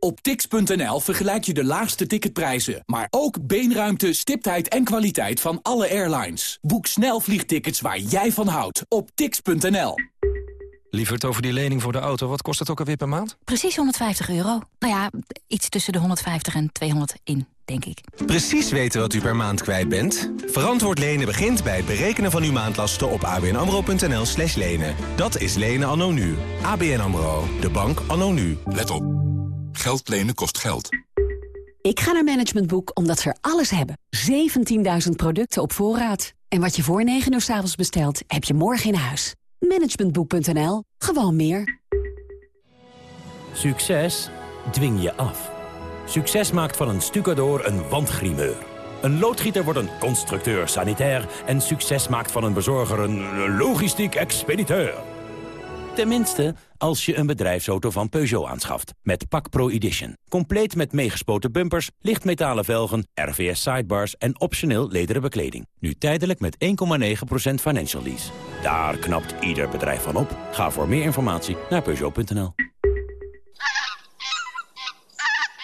Op tix.nl vergelijk je de laagste ticketprijzen, maar ook beenruimte, stiptheid en kwaliteit van alle airlines. Boek snel vliegtickets waar jij van houdt op tix.nl. Lieverd, over die lening voor de auto, wat kost het ook alweer per maand? Precies 150 euro. Nou ja, iets tussen de 150 en 200 in, denk ik. Precies weten wat u per maand kwijt bent? Verantwoord lenen begint bij het berekenen van uw maandlasten op abnamro.nl slash lenen. Dat is lenen anno nu. ABN AMRO, de bank anno nu. Let op. Geld lenen kost geld. Ik ga naar Management Boek omdat ze er alles hebben. 17.000 producten op voorraad. En wat je voor 9 uur s avonds bestelt, heb je morgen in huis. Managementboek.nl. Gewoon meer. Succes dwing je af. Succes maakt van een stucador een wandgrimeur. Een loodgieter wordt een constructeur sanitair... en succes maakt van een bezorger een logistiek expediteur. Tenminste, als je een bedrijfsauto van Peugeot aanschaft. Met Pak Pro Edition. Compleet met meegespoten bumpers, lichtmetalen velgen, RVS sidebars en optioneel lederen bekleding. Nu tijdelijk met 1,9% financial lease. Daar knapt ieder bedrijf van op. Ga voor meer informatie naar Peugeot.nl.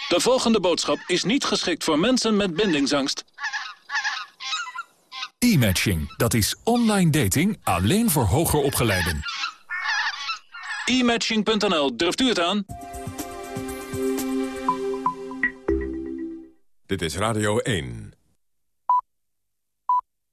De volgende boodschap is niet geschikt voor mensen met bindingsangst. E-matching, dat is online dating alleen voor hoger opgeleiden. E-matching.nl, durft u het aan? Dit is Radio 1.